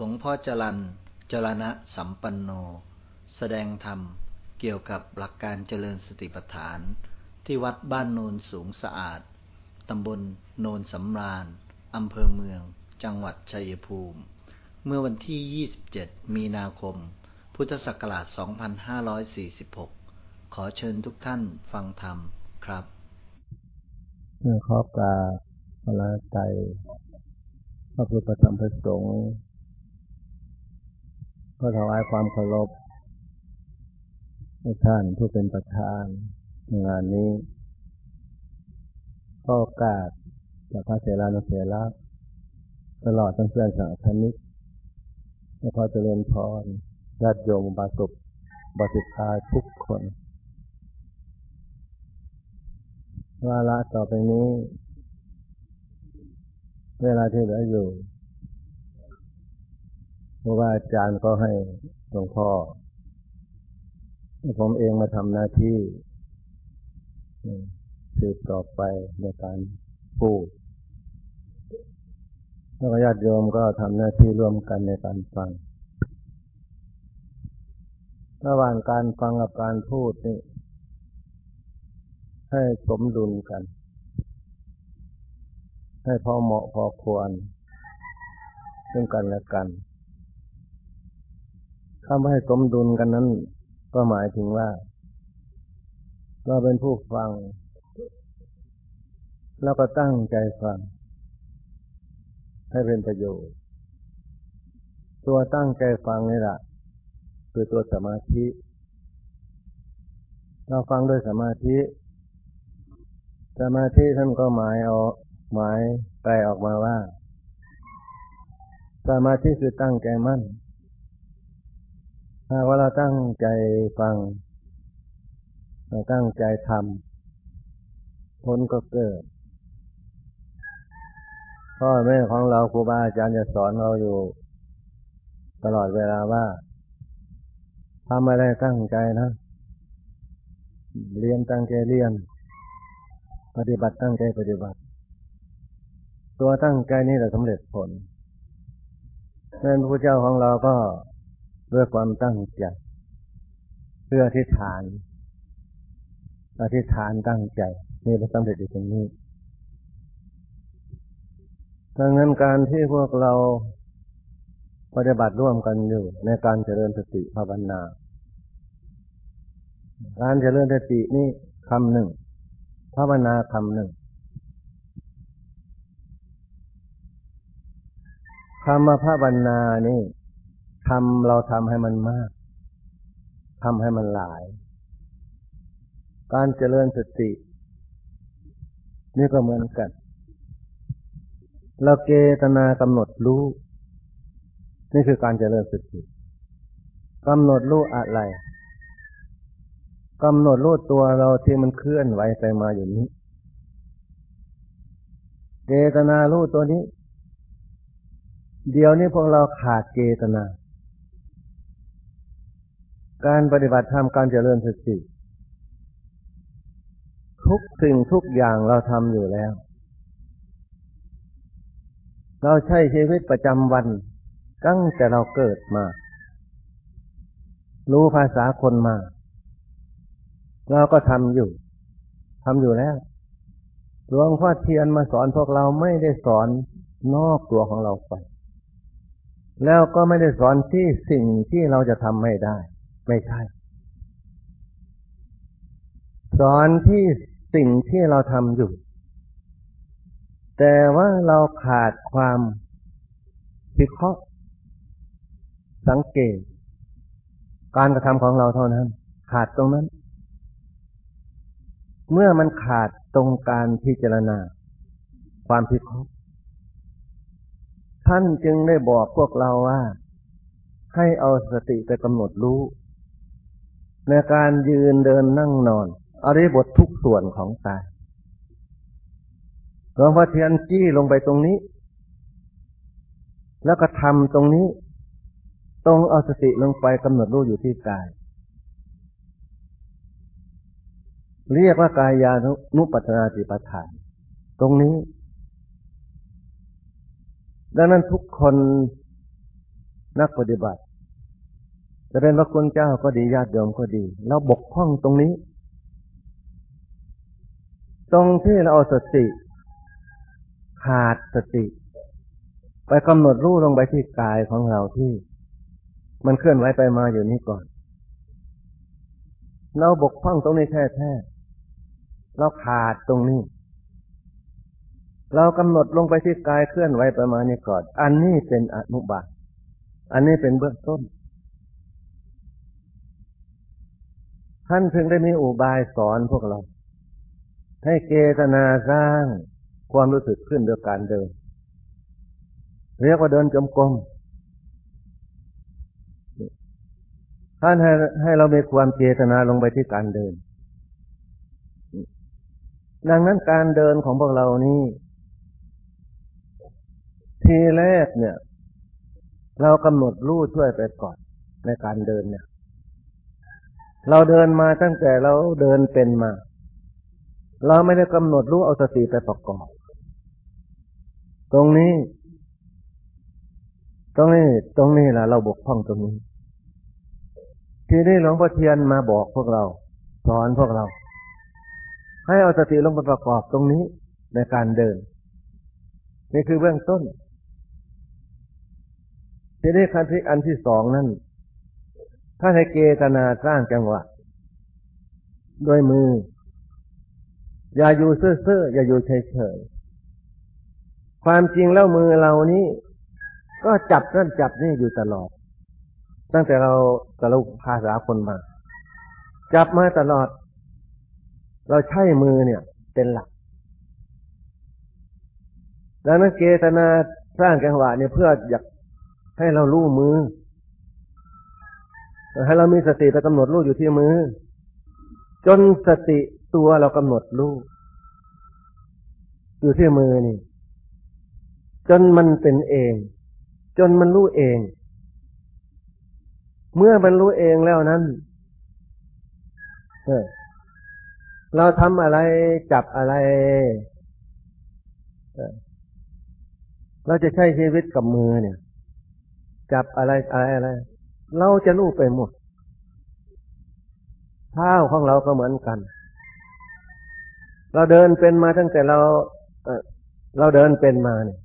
หลวงพ่อจรันจรณะสัมปันโน แสดงธรรมเกี่ยวกับหลักการเจริญสติปัฏฐาน ที่วัดบ้านโนนสูงสะอาด ตำบลโนนสำราญ อำเภอเมือง จังหวัดชัยภูมิ เมื่อวันที่ 27 มีนาคม พุทธศักราช 2546 ขอเชิญทุกท่านฟังธรรมครับเมื่อขอบกาพระใจพระพุทธธรรมพระสงฆ์ ก็ถวายความเคารพท่านผู้เป็นประธานในงานนี้ก็โอกาสจากพระเสรานุเสระตลอดทั้งเพื่อนสาธมิกและพอเจริญพรญาติโยมบาสุกบาสิกาทุกคนวาระต่อไปนี้ เวลาที่เหลืออยู่ เพราะว่าอาจารย์ก็ให้หลวงพ่อ ผมเองมาทำหน้าที่สืบต่อไปในการพูดแล้วญาติโยมก็ทำหน้าที่ร่วมกันในการฟัง ระหว่างการฟังกับการพูดนี่ ให้สมดุลกัน ให้พอเหมาะพอควรซึ่งกันและกัน ถ้าไม่ให้สมดุลกันนั้น ก็หมายถึงว่า เราเป็นผู้ฟัง แล้วก็ตั้งใจฟัง ให้เป็นประโยชน์ ตัวตั้งใจฟังนี่แหละคือตัวสมาธิ เราฟังด้วยสมาธิ สมาธิท่านก็หมายเอาหมายไกลออกมาว่า สมาธิคือตั้งใจมั่น ถ้าว่าเราตั้งใจฟัง เราตั้งใจทำผลก็เกิด พ่อแม่ของเราครูบาอาจารย์จะสอนเราอยู่ ตลอดเวลาว่าทำอะไรตั้งใจนะ เรียนตั้งใจเรียน ปฏิบัติตั้งใจปฏิบัติ ตัวตั้งใจนี่แหละสำเร็จผลเป็นพระเจ้าของเราก็ ด้วยความตั้งใจ เพื่ออธิษฐาน อธิษฐานตั้งใจ นี่เราสำเร็จอยู่ตรงนี้ดังนั้นการที่พวกเราปฏิบัติร่วมกันอยู่ ในการเจริญสติภาวนา การเจริญสตินี่คำหนึ่ง ภาวนาคำหนึ่งคำว่าภาวนานี่ ทำเราทำให้มันมากทำให้มันหลาย การเจริญสติ นี่ก็เหมือนกัน เราเกตนากำหนดรู้ นี่คือการเจริญสติกำหนดรู้อะไรกำหนดรู้ตัวเราที่มันเคลื่อนไหวไปมาอยู่นี้ เจตนารู้ตัวนี้ เดี๋ยวนี้พวกเราขาดเจตนา การปฏิบัติธรรมการเจริญสติทุกสิ่งทุกอย่างเราทำอยู่แล้ว เราใช้ชีวิตประจำวัน ตั้งแต่เราเกิดมา รู้ภาษาคนมา เราก็ทำอยู่ทำอยู่แล้วหลวงพ่อเทียนมาสอนพวกเราไม่ได้สอนนอกตัวของเราไป แล้วก็ไม่ได้สอนที่สิ่งที่เราจะทำไม่ได้ ไม่ใช่ สอนที่สิ่งที่เราทำอยู่ แต่ว่าเราขาดความพิเคราะห์สังเกต การกระทำของเราเท่านั้น ขาดตรงนั้น เมื่อมันขาดตรงการพิจารณา ความพิเคราะห์ท่านจึงได้บอกพวกเราว่า ให้เอาสติไปกำหนดรู้ ในการยืนเดินนั่งนอน อริบททุกส่วนของกายหลวงพ่อเทียนจี้ลงไปตรงนี้ แล้วก็ทำตรงนี้ ตรงเอาสติลงไปกำหนดรู้อยู่ที่กาย เรียกว่ากายานุปัฏนาติปทาน ตรงนี้ ดังนั้นทุกคนนักปฏิบัติ จะเป็นพระคุณเจ้าก็ดีญาติโยมก็ดีเราบกพร่องตรงนี้ ตรงที่เราเอาสติ ขาดสติ ไปกำหนดรู้ลงไปที่กายของเราที่ มันเคลื่อนไหวไปมาอยู่นี้ก่อน เราบกพร่องตรงนี้แท้ๆเราขาดตรงนี้ เรากำหนดลงไปที่กายเคลื่อนไหวไปมานี้ก่อน อันนี้เป็นอนุบาลอันนี้เป็นเบื้องต้น ท่านถึงได้มีอุบายสอนพวกเรา ให้เกตนาสร้างความรู้สึกขึ้นโดยการเดิน เรียกว่าเดินจมกรมท่านให้ให้เรามีความเจตนาลงไปที่การเดิน ดังนั้นการเดินของพวกเรานี้ทีแรกเนี่ย เรากำหนดรู้ช่วยไปก่อนในการเดินเนี่ย เราเดินมาตั้งแต่เราเดินเป็นมา เราไม่ได้กำหนดรู้เอาสติไปประกอบตรงนี้ ตรงนี้ ตรงนี้แหละเราบกพร่องตรงนี้ ทีนี้หลวงพ่อเทียนมาบอกพวกเรา สอนพวกเรา ให้เอาสติลงไปประกอบตรงนี้ในการเดิน นี่คือเบื้องต้น ทีนี้ขั้นที่อันที่สองนั่น ถ้าให้เกตนาสร้างจังหวะด้วยมือ อย่าอยู่เซ่อๆอย่าอยู่เฉยๆความจริงแล้วมือเรานี้ ก็จับนั่นจับนี่อยู่ตลอด ตั้งแต่เรากระลุกภาษาคนมา จับมาตลอด เราใช้มือเนี่ย เป็นหลักดังนั้นเกตนาสร้างจังหวะเนี่ยเพื่ออยากให้เรารู้มือ ให้เรามีสติไปกำหนดรู้อยู่ที่มือ จนสติตัวเรากำหนดรู้อยู่ที่มือนี่ จนมันเป็นเอง จนมันรู้เอง เมื่อมันรู้เองแล้วนั้นเอเราทำอะไรจับอะไร เราจะใช้ชีวิตกับมือเนี่ย จับอะไรอะไรอะไร เราจะรู้ไปหมด เท้าของเราก็เหมือนกัน เราเดินเป็นมาตั้งแต่เราเราเดินเป็นมาเนี่ย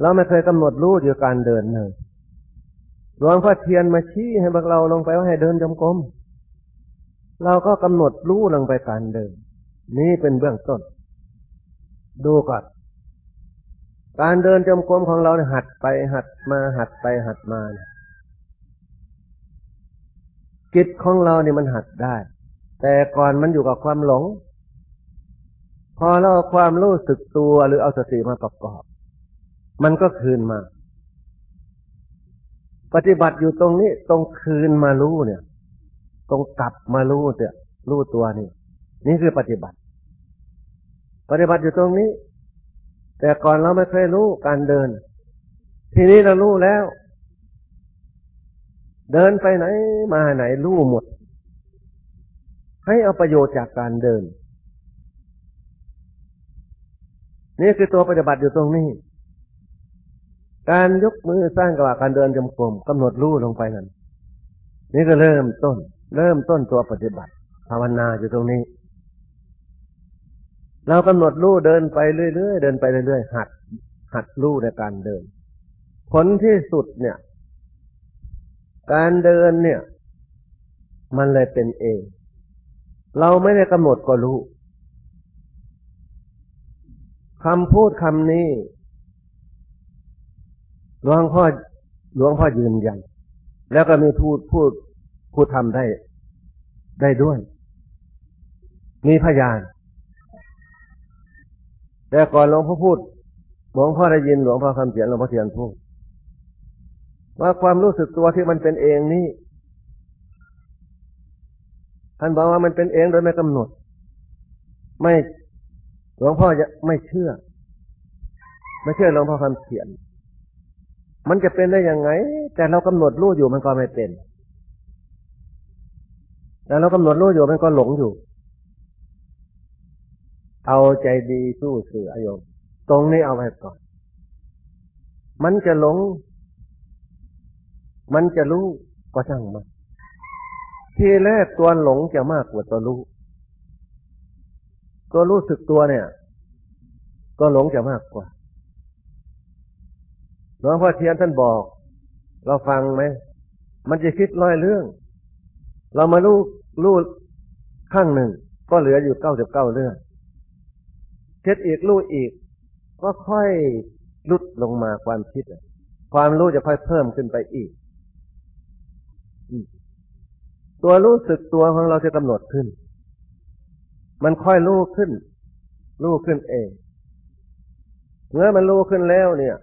เราไม่เคยกำหนดรู้อยู่การเดินเลยหลวงพ่อเทียนมาชี้ให้พวกเราลงไปว่าให้เดินจมกรมเราก็กำหนดรู้ลงไปการเดิน นี่เป็นเบื้องต้น ดูก่อนการเดินจมกรมของเราเนี่ยหัดไปหัดมาหัดไปหัดมาเนี่ย จิตของเราเนี่ยมันหัดได้ แต่ก่อนมันอยู่กับความหลง พอเราความรู้สึกตัวหรือเอาสติมาประกอบ มันก็คืนมา ปฏิบัติอยู่ตรงนี้ตรงคืนมารู้เนี่ย ตรงกลับมารู้เนี่ยรู้ตัวนี่นี่คือปฏิบัติ ปฏิบัติอยู่ตรงนี้ แต่ก่อนเราไม่เคยรู้การเดิน ทีนี้เรารู้แล้ว เดินไปไหนมาไหนรู้หมด ให้เอาประโยชน์จากการเดิน นี่คือตัวปฏิบัติอยู่ตรงนี้ การยกมือสร้างกว่าการเดินจมกรมกำหนดรู้ลงไปนั้น นี่ก็เริ่มต้น เริ่มต้นตัวปฏิบัติ ภาวนาอยู่ตรงนี้ เรากำหนดรู้เดินไปเรื่อยๆเดินไปเรื่อยๆหัด หัดรู้ในการเดิน ผลที่สุดเนี่ย การเดินเนี่ย มันเลยเป็นเอง เราไม่ได้กำหนดก็รู้คำพูดคำนี้หลวงพ่อหลวงพ่อยืนยันแล้วก็มีพูดพูดพูดทำได้ ได้ด้วย มีพยาน แต่ก่อนหลวงพ่อพูดหลวงพ่อได้ยินหลวงพ่อคำเขียนหลวงพ่อเทียนพูด ว่าความรู้สึกตัวที่มันเป็นเองนี่ท่านบอกว่ามันเป็นเองโดยไม่กำหนด ไม่หลวงพ่อจะไม่เชื่อ ไม่เชื่อหลวงพ่อคำเขียน มันจะเป็นได้ยังไง แต่เรากำหนดรู้อยู่มันก็ไม่เป็นแต่เรากำหนดรู้อยู่มันก็หลงอยู่ เอาใจดีสู้เสือโยมตรงนี้เอาไว้ก่อน มันจะหลง มันจะรู้ก็ช่างมันทีแรกตัวหลงจะมากกว่าตัวรู้ ตัวรู้สึกตัวเนี่ย ตัวหลงจะมากกว่าหลวงพ่อเทียนท่านบอก เราฟังไหมมันจะคิดร้อยเรื่อง เรามารู้รู้ข้างหนึ่ง ก็เหลืออยู่เก้าสิบเก้าเรื่องคิดอีกรู้อีก ก็ค่อยลุดลงมาความคิด ความรู้จะค่อยเพิ่มขึ้นไปอีก ตัวรู้สึกตัวของเราจะกำหนดขึ้น มันค่อยรู้ขึ้น รู้ขึ้นเอง เมื่อมันรู้ขึ้นแล้วเนี่ย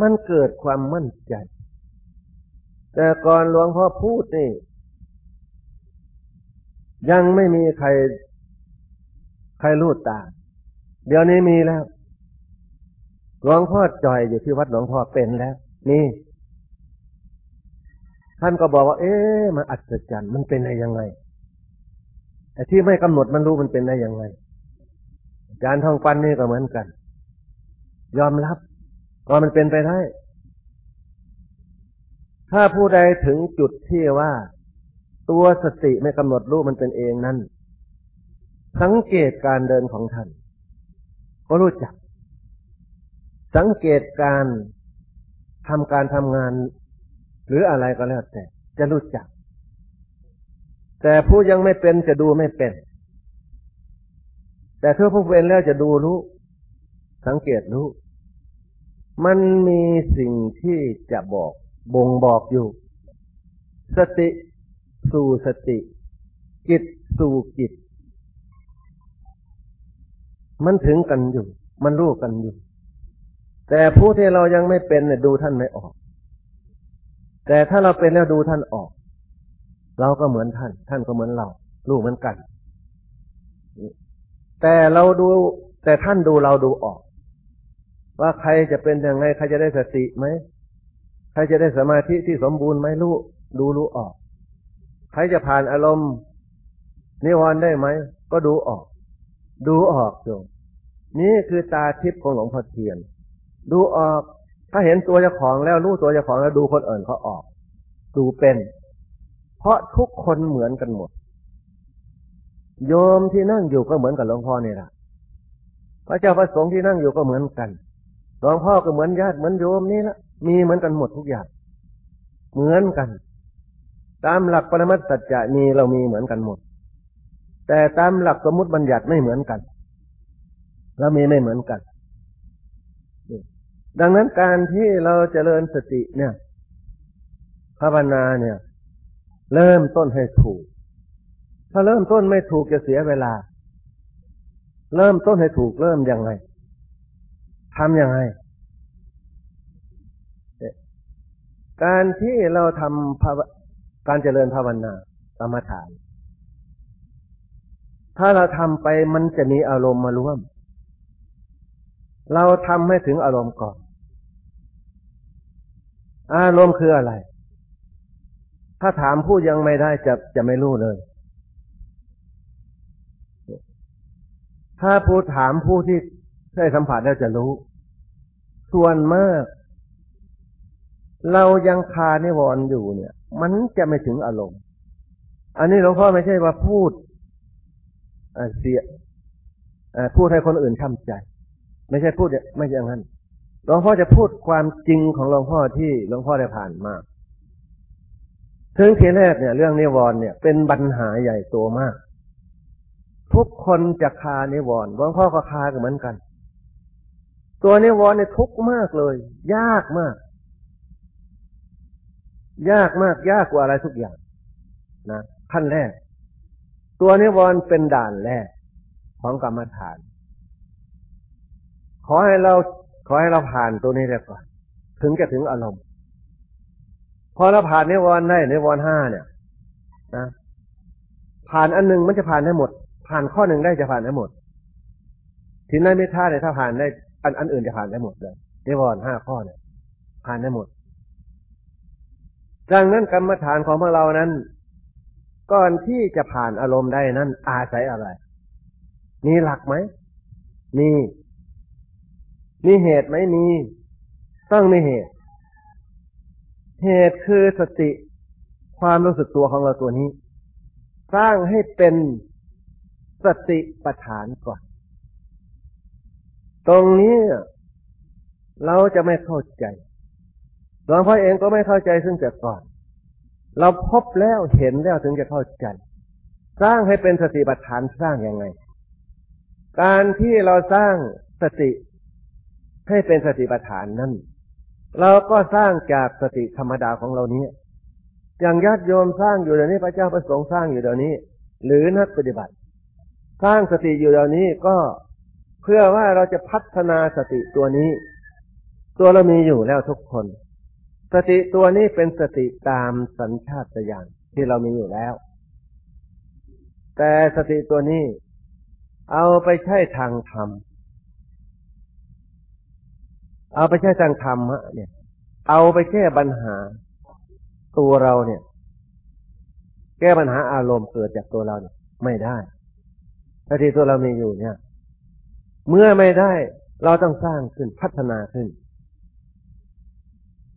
มันเกิดความมั่นใจ แต่ก่อนหลวงพ่อพูดนี่ ยังไม่มีใคร ใครรู้ตา เดี๋ยวนี้มีแล้วหลวงพ่อจอยอยู่ที่วัดหลวงพ่อเป็นแล้ว นี่ ท่านก็บอกว่า เอ๊ะมันอัศจรรย์มันเป็นได้ยังไงไอ้ที่ไม่กำหนดมันรู้มันเป็นได้ยังไงอาจารย์ทองปันนี่ก็เหมือนกัน ยอมรับว่ามันเป็นไปได้ ถ้าผู้ใดถึงจุดที่ว่า ตัวสติไม่กำหนดรู้มันเป็นเองนั้นสังเกตการเดินของท่าน ก็รู้จัก สังเกตการทำการทำงาน หรืออะไรก็แล้วแต่ จะรู้จัก แต่ผู้ยังไม่เป็นจะดูไม่เป็น แต่ถ้าผู้เป็นแล้วจะดูรู้ สังเกตรู้ มันมีสิ่งที่จะบอกบ่งบอกอยู่ สติสู่สติกิจสู่กิจมันถึงกันอยู่ มันรู้กันอยู่ แต่ผู้ที่เรายังไม่เป็นเนี่ยดูท่านไม่ออก แต่ถ้าเราเป็นแล้วดูท่านออก เราก็เหมือนท่าน ท่านก็เหมือนเรา ลูกเหมือนกัน แต่เราดู แต่ท่านดูเราดูออก ว่าใครจะเป็นยังไง ใครจะได้สติไหมใครจะได้สมาธิที่สมบูรณ์ไหมรู้ดูรู้ออก ใครจะผ่านอารมณ์นิวรณ์ได้ไหม ก็ดูออก ดูออกโยมนี่คือตาทิพย์ของหลวงพ่อเทียน ดูออก ถ้าเห็นตัวเจ้าของแล้วรู้ตัวเจ้าของแล้วดูคนอื่นเขาออก ดูเป็น เพราะทุกคนเหมือนกันหมด โยมที่นั่งอยู่ก็เหมือนกับหลวงพ่อนี่แหละพระเจ้าพระสงฆ์ที่นั่งอยู่ก็เหมือนกันหลวงพ่อก็เหมือนญาติเหมือนโยมนี่ละมีเหมือนกันหมดทุกอย่าง เหมือนกัน ตามหลักปรมัตสัจจะมีเรามีเหมือนกันหมด แต่ตามหลักสมมติบัญญัติไม่เหมือนกันแล้วมีไม่เหมือนกัน ดังนั้นการที่เราจเจริญสติเนี่ยภาวนาเนี่ย เริ่มต้นให้ถูก ถ้าเริ่มต้นไม่ถูกจะเสียเวลา เริ่มต้นให้ถูกเริ่มยังไงทำยังไง การที่เราทำภาวการเจริญภาวนากรรมฐาน ถ้าเราทำไปมันจะมีอารมณ์มาร่วม เราทำให้ถึงอารมณ์ก่อน อารมณ์คืออะไร ถ้าถามผู้ยังไม่ได้จะจะไม่รู้เลย ถ้าผู้ถามผู้ที่ได้สัมผัสแล้วจะรู้ ส่วนมาก เรายังคานิวรณ์อยู่เนี่ย มันจะไม่ถึงอารมณ์ อันนี้หลวงพ่อไม่ใช่ว่าพูดเสียพูดให้คนอื่นช้ำใจ ไม่ใช่พูดไม่ใช่อย่างนั้นหลวงพ่อจะพูดความจริงของหลวงพ่อที่หลวงพ่อได้ผ่านมาถึงทีแรกเนี่ย เรื่องนิวรณ์เนี่ย เป็นปัญหาใหญ่โตมาก ทุกคนจะคานิวรณ์หลวงพ่อก็คากันเหมือนกัน ตัวนิวรณ์เนี่ยทุกมากเลย ยากมาก ยากมากยากกว่าอะไรทุกอย่างนะขั้นแรก ตัวนิวรณ์เป็นด่านแรกของกรรมฐาน ขอให้เราขอให้เราผ่านตัวนี้ได้ก่อนถึงจะถึงอารมณ์ พอเราผ่านนิวรณ์ได้นิวรณ์ห้าเนี่ยนะผ่านอันหนึ่งมันจะผ่านได้หมด ผ่านข้อหนึ่งได้จะผ่านได้หมดทีนั้นไม่ท่าเนี่ยถ้าผ่านได้อันอันอื่นจะผ่านได้หมดเลยนิวรณ์ห้าข้อเนี่ย ผ่านได้หมด ดังนั้นกรรมฐานของพวกเรานั้น ก่อนที่จะผ่านอารมณ์ได้นั้นอาศัยอะไร มีหลักไหมมี มีเหตุไหมมี ต้องมีเหตุ เหตุคือสติความรู้สึกตัวของเราตัวนี้ สร้างให้เป็นสติปัฏฐานก่อน ตรงนี้เราจะไม่เข้าใจหลวงพ่อเองก็ไม่เข้าใจซึ่งแต่ก่อน เราพบแล้วเห็นแล้วถึงจะเข้าใจ สร้างให้เป็นสติปัฏฐานสร้างยังไง การที่เราสร้างสติ ให้เป็นสติปัฏฐานนั้นเราก็สร้างจากสติธรรมดาของเรานี้ อย่างญาติโยมสร้างอยู่เดี๋ยวนี้พระเจ้าประสงค์สร้างอยู่เดี๋ยวนี้ หรือนักปฏิบัติ สร้างสติอยู่เดี๋ยวนี้ก็เพื่อว่าเราจะพัฒนาสติตัวนี้ ตัวเรามีอยู่แล้วทุกคน สติตัวนี้เป็นสติตามสัญชาตญาณที่เรามีอยู่แล้ว แต่สติตัวนี้ เอาไปใช้ทางธรรม เอาไปใช้ทางธรรมะเนี่ย เอาไปแก้ปัญหาตัวเราเนี่ย แก้ปัญหาอารมณ์เกิดจากตัวเราเนี่ย ไม่ได้แต่ที่ตัวเรามีอยู่เนี่ย เมื่อไม่ได้เราต้องสร้างขึ้นพัฒนาขึ้น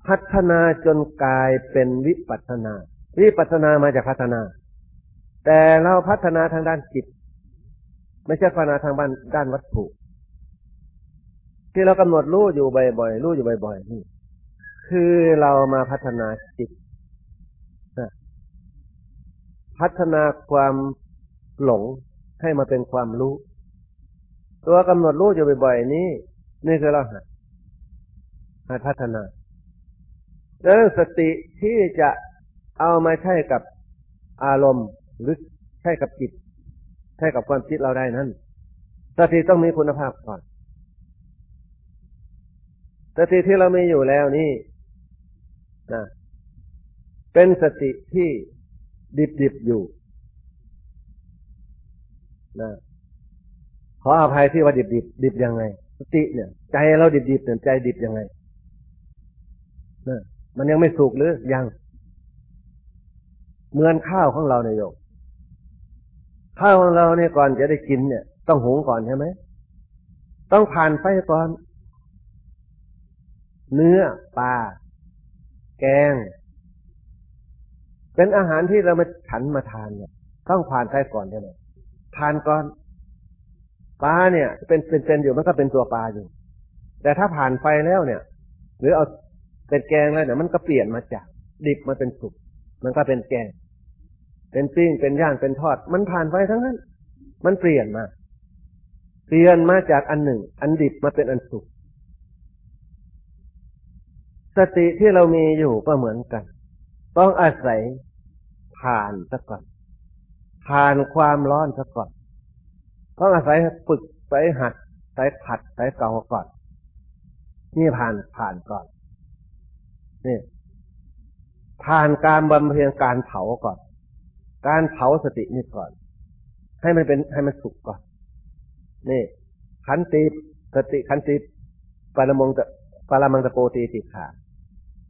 พัฒนาจนกลายเป็นวิปัสนา วิปัสนามาจากพัฒนา แต่เราพัฒนาทางด้านจิต ไม่ใช่พัฒนาทางด้านวัตถุ ที่เรากำหนดรู้อยู่บ่อยๆรู้อยู่บ่อยๆนี่คือเรามาพัฒนาจิตพัฒนาความหลงให้มาเป็นความรู้ ตัวกำหนดรู้อยู่บ่อยๆนี้นี่คือเราหัดหัดพัฒนาเรื่องสติที่จะเอามาใช้กับอารมณ์หรือใช้กับจิต ใช้กับความคิดเราได้นั้นสติต้องมีคุณภาพก่อน สติที่เรามีอยู่แล้วนี่นะเป็นสติที่ดิบดิบอยู่นะขออภัยที่ว่าดิบดิบดิบยังไง สติเนี่ย ใจเราดิบดิบเนี่ยใจดิบยังไงนะมันยังไม่สุกหรือยัง เหมือนข้าวของเราเนี่ยโยกข้าวของเราเนี่ยก่อนจะได้กินเนี่ย ต้องหุงก่อนใช่ไหมต้องผ่านไฟก่อน เนื้อปลาแกง เป็นอาหารที่เรามาฉันมาทานเนี่ยต้องผ่านใครก่อนใช่ไหมทานก่อนปลาเนี่ย เป็นเป็นเป็นอยู่มันก็เป็นตัวปลาอยู่ แต่ถ้าผ่านไฟแล้วเนี่ย หรือเอาเป็นแกงแล้วเนี่ยมันก็เปลี่ยนมาจากดิบมาเป็นสุกมันก็เป็นแกง เป็นปิ้งเป็นย่างเป็นทอด มันผ่านไฟทั้งนั้น มันเปลี่ยนมา เปลี่ยนมาจากอันหนึ่ง อันดิบมาเป็นอันสุก สติที่เรามีอยู่ก็เหมือนกัน ต้องอาศัยผ่านซะก่อน ผ่านความร้อนซะก่อน ต้องอาศัยฝึกไปหัดไปผัดไปเกาก่อน นี่ผ่านผ่านก่อน นี่ ผ่านการบำเพ็ญการเผาก่อน การเผาสตินี่ก่อน ให้มันเป็นให้มันสุกก่อน นี่ ขันติสติขันติปรมงปรมังตะโปตีติขา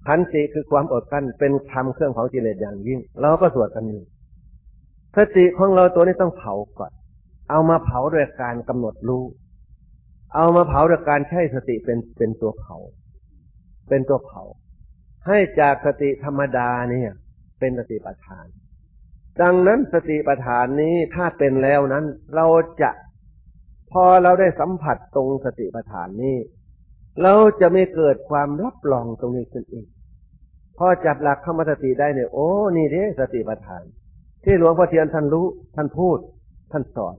ขันติคือความอดกั้นเป็นธรรมเครื่องเผากิเลสอย่างยิ่ง เราก็สวดกันอยู่สติของเราตัวนี้ต้องเผาก่อน เอามาเผาโดยการกำหนดรู้ เอามาเผาโดยการใช้สติเป็นเป็นตัวเผา เป็นตัวเผา ให้จากสติธรรมดาเนี่ย เป็นสติปัฏฐาน ดังนั้นสติปัฏฐานนี้ถ้าเป็นแล้วนั้น เราจะพอเราได้สัมผัสตรงสติปัฏฐานนี้เราจะไม่เกิดความรับรองตรงนี้ขึ้นเอง พอจับหลักธรรมสติได้เนี่ยโอ้นี่เด้สติปัฏฐาน ที่หลวงพ่อเทียนท่านรู้ท่านพูด ท่านสอน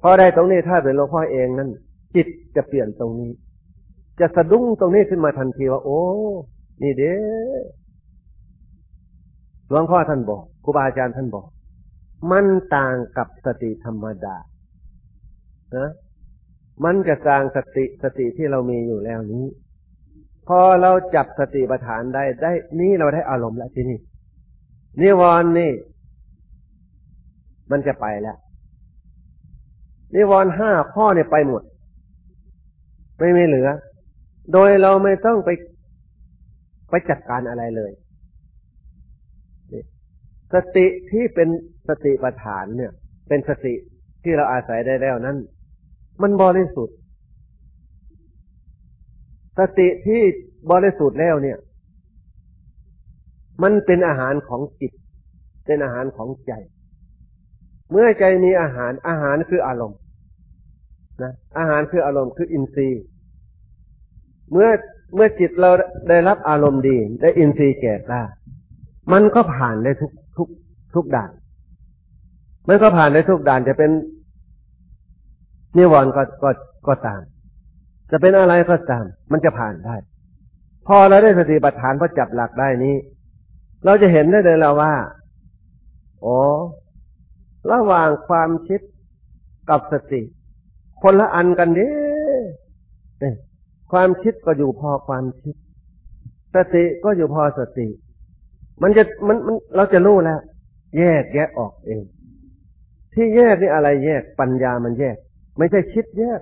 พอได้ตรงนี้ถ้าเป็นหลวงพ่อเองนั้นจิตจะเปลี่ยนตรงนี้ จะสะดุ้งตรงนี้ขึ้นมาทันทีว่า โอ้นี่เด้หลวงพ่อท่านบอกครูบาอาจารย์ท่านบอก มันต่างกับสติธรรมดานะมันจะสร้างสติสติที่เรามีอยู่แล้วนี้ พอเราจับสติปัฏฐานได้ได้ นี่เราได้อารมณ์แล้วที่นี่นิวรณ์นี่ มันจะไปแล้วนิวรณ์ห้าข้อเนี่ยไปหมด ไม่ไม่เหลือ โดยเราไม่ต้องไปไปจัดการอะไรเลยสติที่เป็นสติปัฏฐานเนี่ย เป็นสติที่เราอาศัยได้แล้วนั้น มันบริสุทธิ์ สติที่บริสุทธิ์แล้วเนี่ย มันเป็นอาหารของจิต เป็นอาหารของใจ เมื่อใจมีอาหารอาหารคืออารมณ์นะอาหารคืออารมณ์คืออินทรีย์ เมื่อเมื่อจิตเราได้รับอารมณ์ดี ได้อินทรีย์แก่กล้ามันก็ผ่านได้ทุกทุกทุกด่าน มันก็ผ่านได้ทุกด่านจะเป็นนิวรณ์ก็ก็ก็ตาม จะเป็นอะไรก็ตาม มันจะผ่านได้ พอเราได้สติปัฏฐานพอจับหลักได้นี้ เราจะเห็นได้เลยแล้วว่าโอ้ระหว่างความคิดกับสติ คนละอันกันเด้ความคิดก็อยู่พอความคิด สติก็อยู่พอสติ มันจะมันมันเราจะรู้แล้ว แยกแยะออกเอง ที่แยกนี่อะไรแยกปัญญามันแยก ไม่ใช่คิดแยก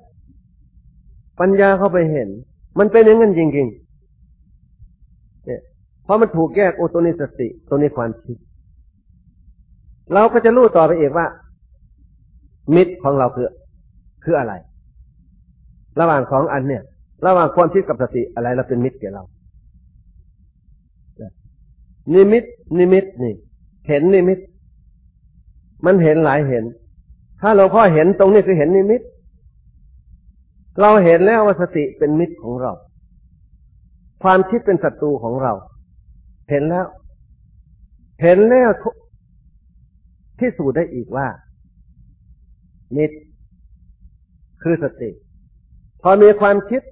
ปัญญาเข้าไปเห็น มันเป็นอย่างนั้นจริงๆเนี่ยพอมันถูกแยกโอตัวนี้สติ ตัวนี้ความคิด เราก็จะรู้ต่อไปเองว่า มิตรของเราคือคืออะไร ระหว่างของอันเนี่ย ระหว่างความคิดกับสติอะไรเราเป็นมิตรแก่เรานิมิต นิมิตนี่ เห็นนิมิต มันเห็นหลายเห็น ถ้าหลวงพ่อเห็นตรงนี้คือเห็นนิมิต เราเห็นแล้วว่าสติเป็นมิตรของเรา ความคิดเป็นศัตรูของเรา เห็นแล้ว เห็นแล้วที่สูดได้อีกว่า มิตร คือสติ พอมีความคิด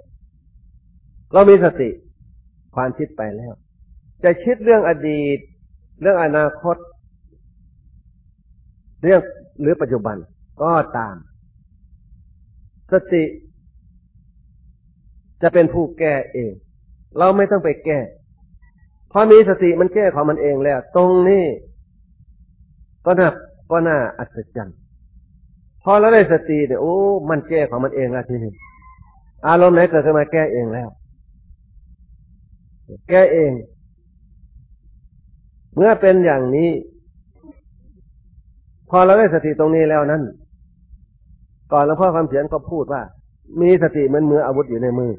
เรามีสติ ความคิดไปแล้ว จะคิดเรื่องอดีต เรื่องอนาคต เรื่องหรือปัจจุบันก็ตาม สติ จะเป็นผู้แก้เอง เราไม่ต้องไปแก้พอมีสติมันแก้ของมันเองแล้ว ตรงนี้ก็น่าก็น่าอัศจรรย์พอเราได้สติเนี่ยโอ้มันแก้ของมันเองแล้วทีนี้อารมณ์ไหนเกิดขึ้นมาแก้เองแล้ว แก้เอง เมื่อเป็นอย่างนี้ พอเราได้สติตรงนี้แล้วนั้น ก่อนหลวงพ่อคำเขียนก็พูดว่า มีสติเหมือนมืออาวุธอยู่ในมือ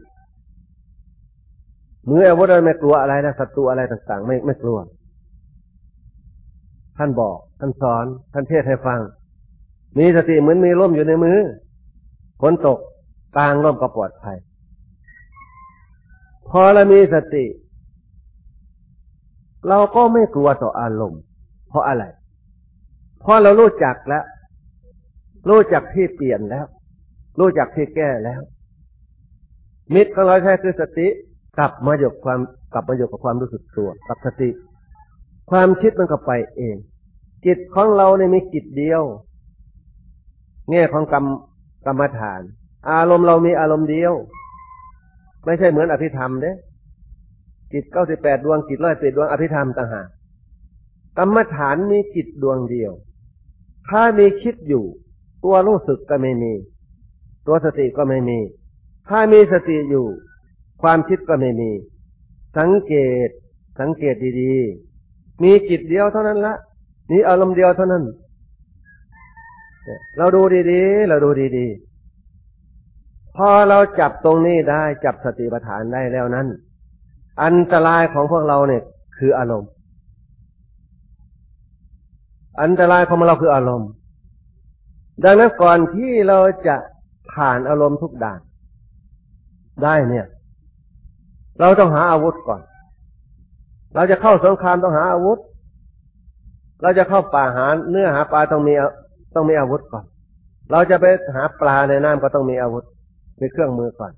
มืออาวุธไม่กลัวอะไรนะศัตรูอะไรต่าง ๆ ไม่ไม่กลัว ท่านบอก ท่านสอน ท่านเทศให้ฟัง มีสติเหมือนมีร่มอยู่ในมือฝนตกกลางร่มก็ปลอดภัย พอเรามีสติ เราก็ไม่กลัวต่ออารมณ์ เพราะอะไร เพราะเรารู้จักแล้ว รู้จักที่เปลี่ยนแล้ว รู้จักที่แก้แล้ว มิตรของเราใช้คือสติ กลับมาอยู่ความกลับมาอยู่กับความรู้สึกตัวกับสติ ความคิดมันก็ไปเอง จิตของเราเนี่ยมีจิตเดียวแง่ของกรรมกรรมฐาน อารมณ์เรามีอารมณ์เดียว ไม่ใช่เหมือนอภิธรรมเด้จิตเก้าสิบแปดดวงจิตร้อยสิบดวงอภิธรรมต่างหากกรรมฐานมีจิตดวงเดียว ถ้ามีคิดอยู่ ตัวรู้สึกก็ไม่มี ตัวสติก็ไม่มี ถ้ามีสติอยู่ ความคิดก็ไม่มี สังเกต สังเกตดีๆ มีจิตเดียวเท่านั้นละมีอารมณ์เดียวเท่านั้น เราดูดีๆ เราดูดีๆ พอเราจับตรงนี้ได้จับสติปัฏฐานได้แล้วนั้น อันตรายของพวกเราเนี่ย คืออารมณ์ อันตรายของเราคืออารมณ์ ดังนั้นก่อนที่เราจะผ่านอารมณ์ทุกด่านได้เนี่ย เราต้องหาอาวุธก่อน เราจะเข้าสงครามต้องหาอาวุธ เราจะเข้าป่าหาเนื้อหาปลาต้องมีต้องมีอาวุธก่อน เราจะไปหาปลาในน้ำก็ต้องมีอาวุธมีเครื่องมือก่อน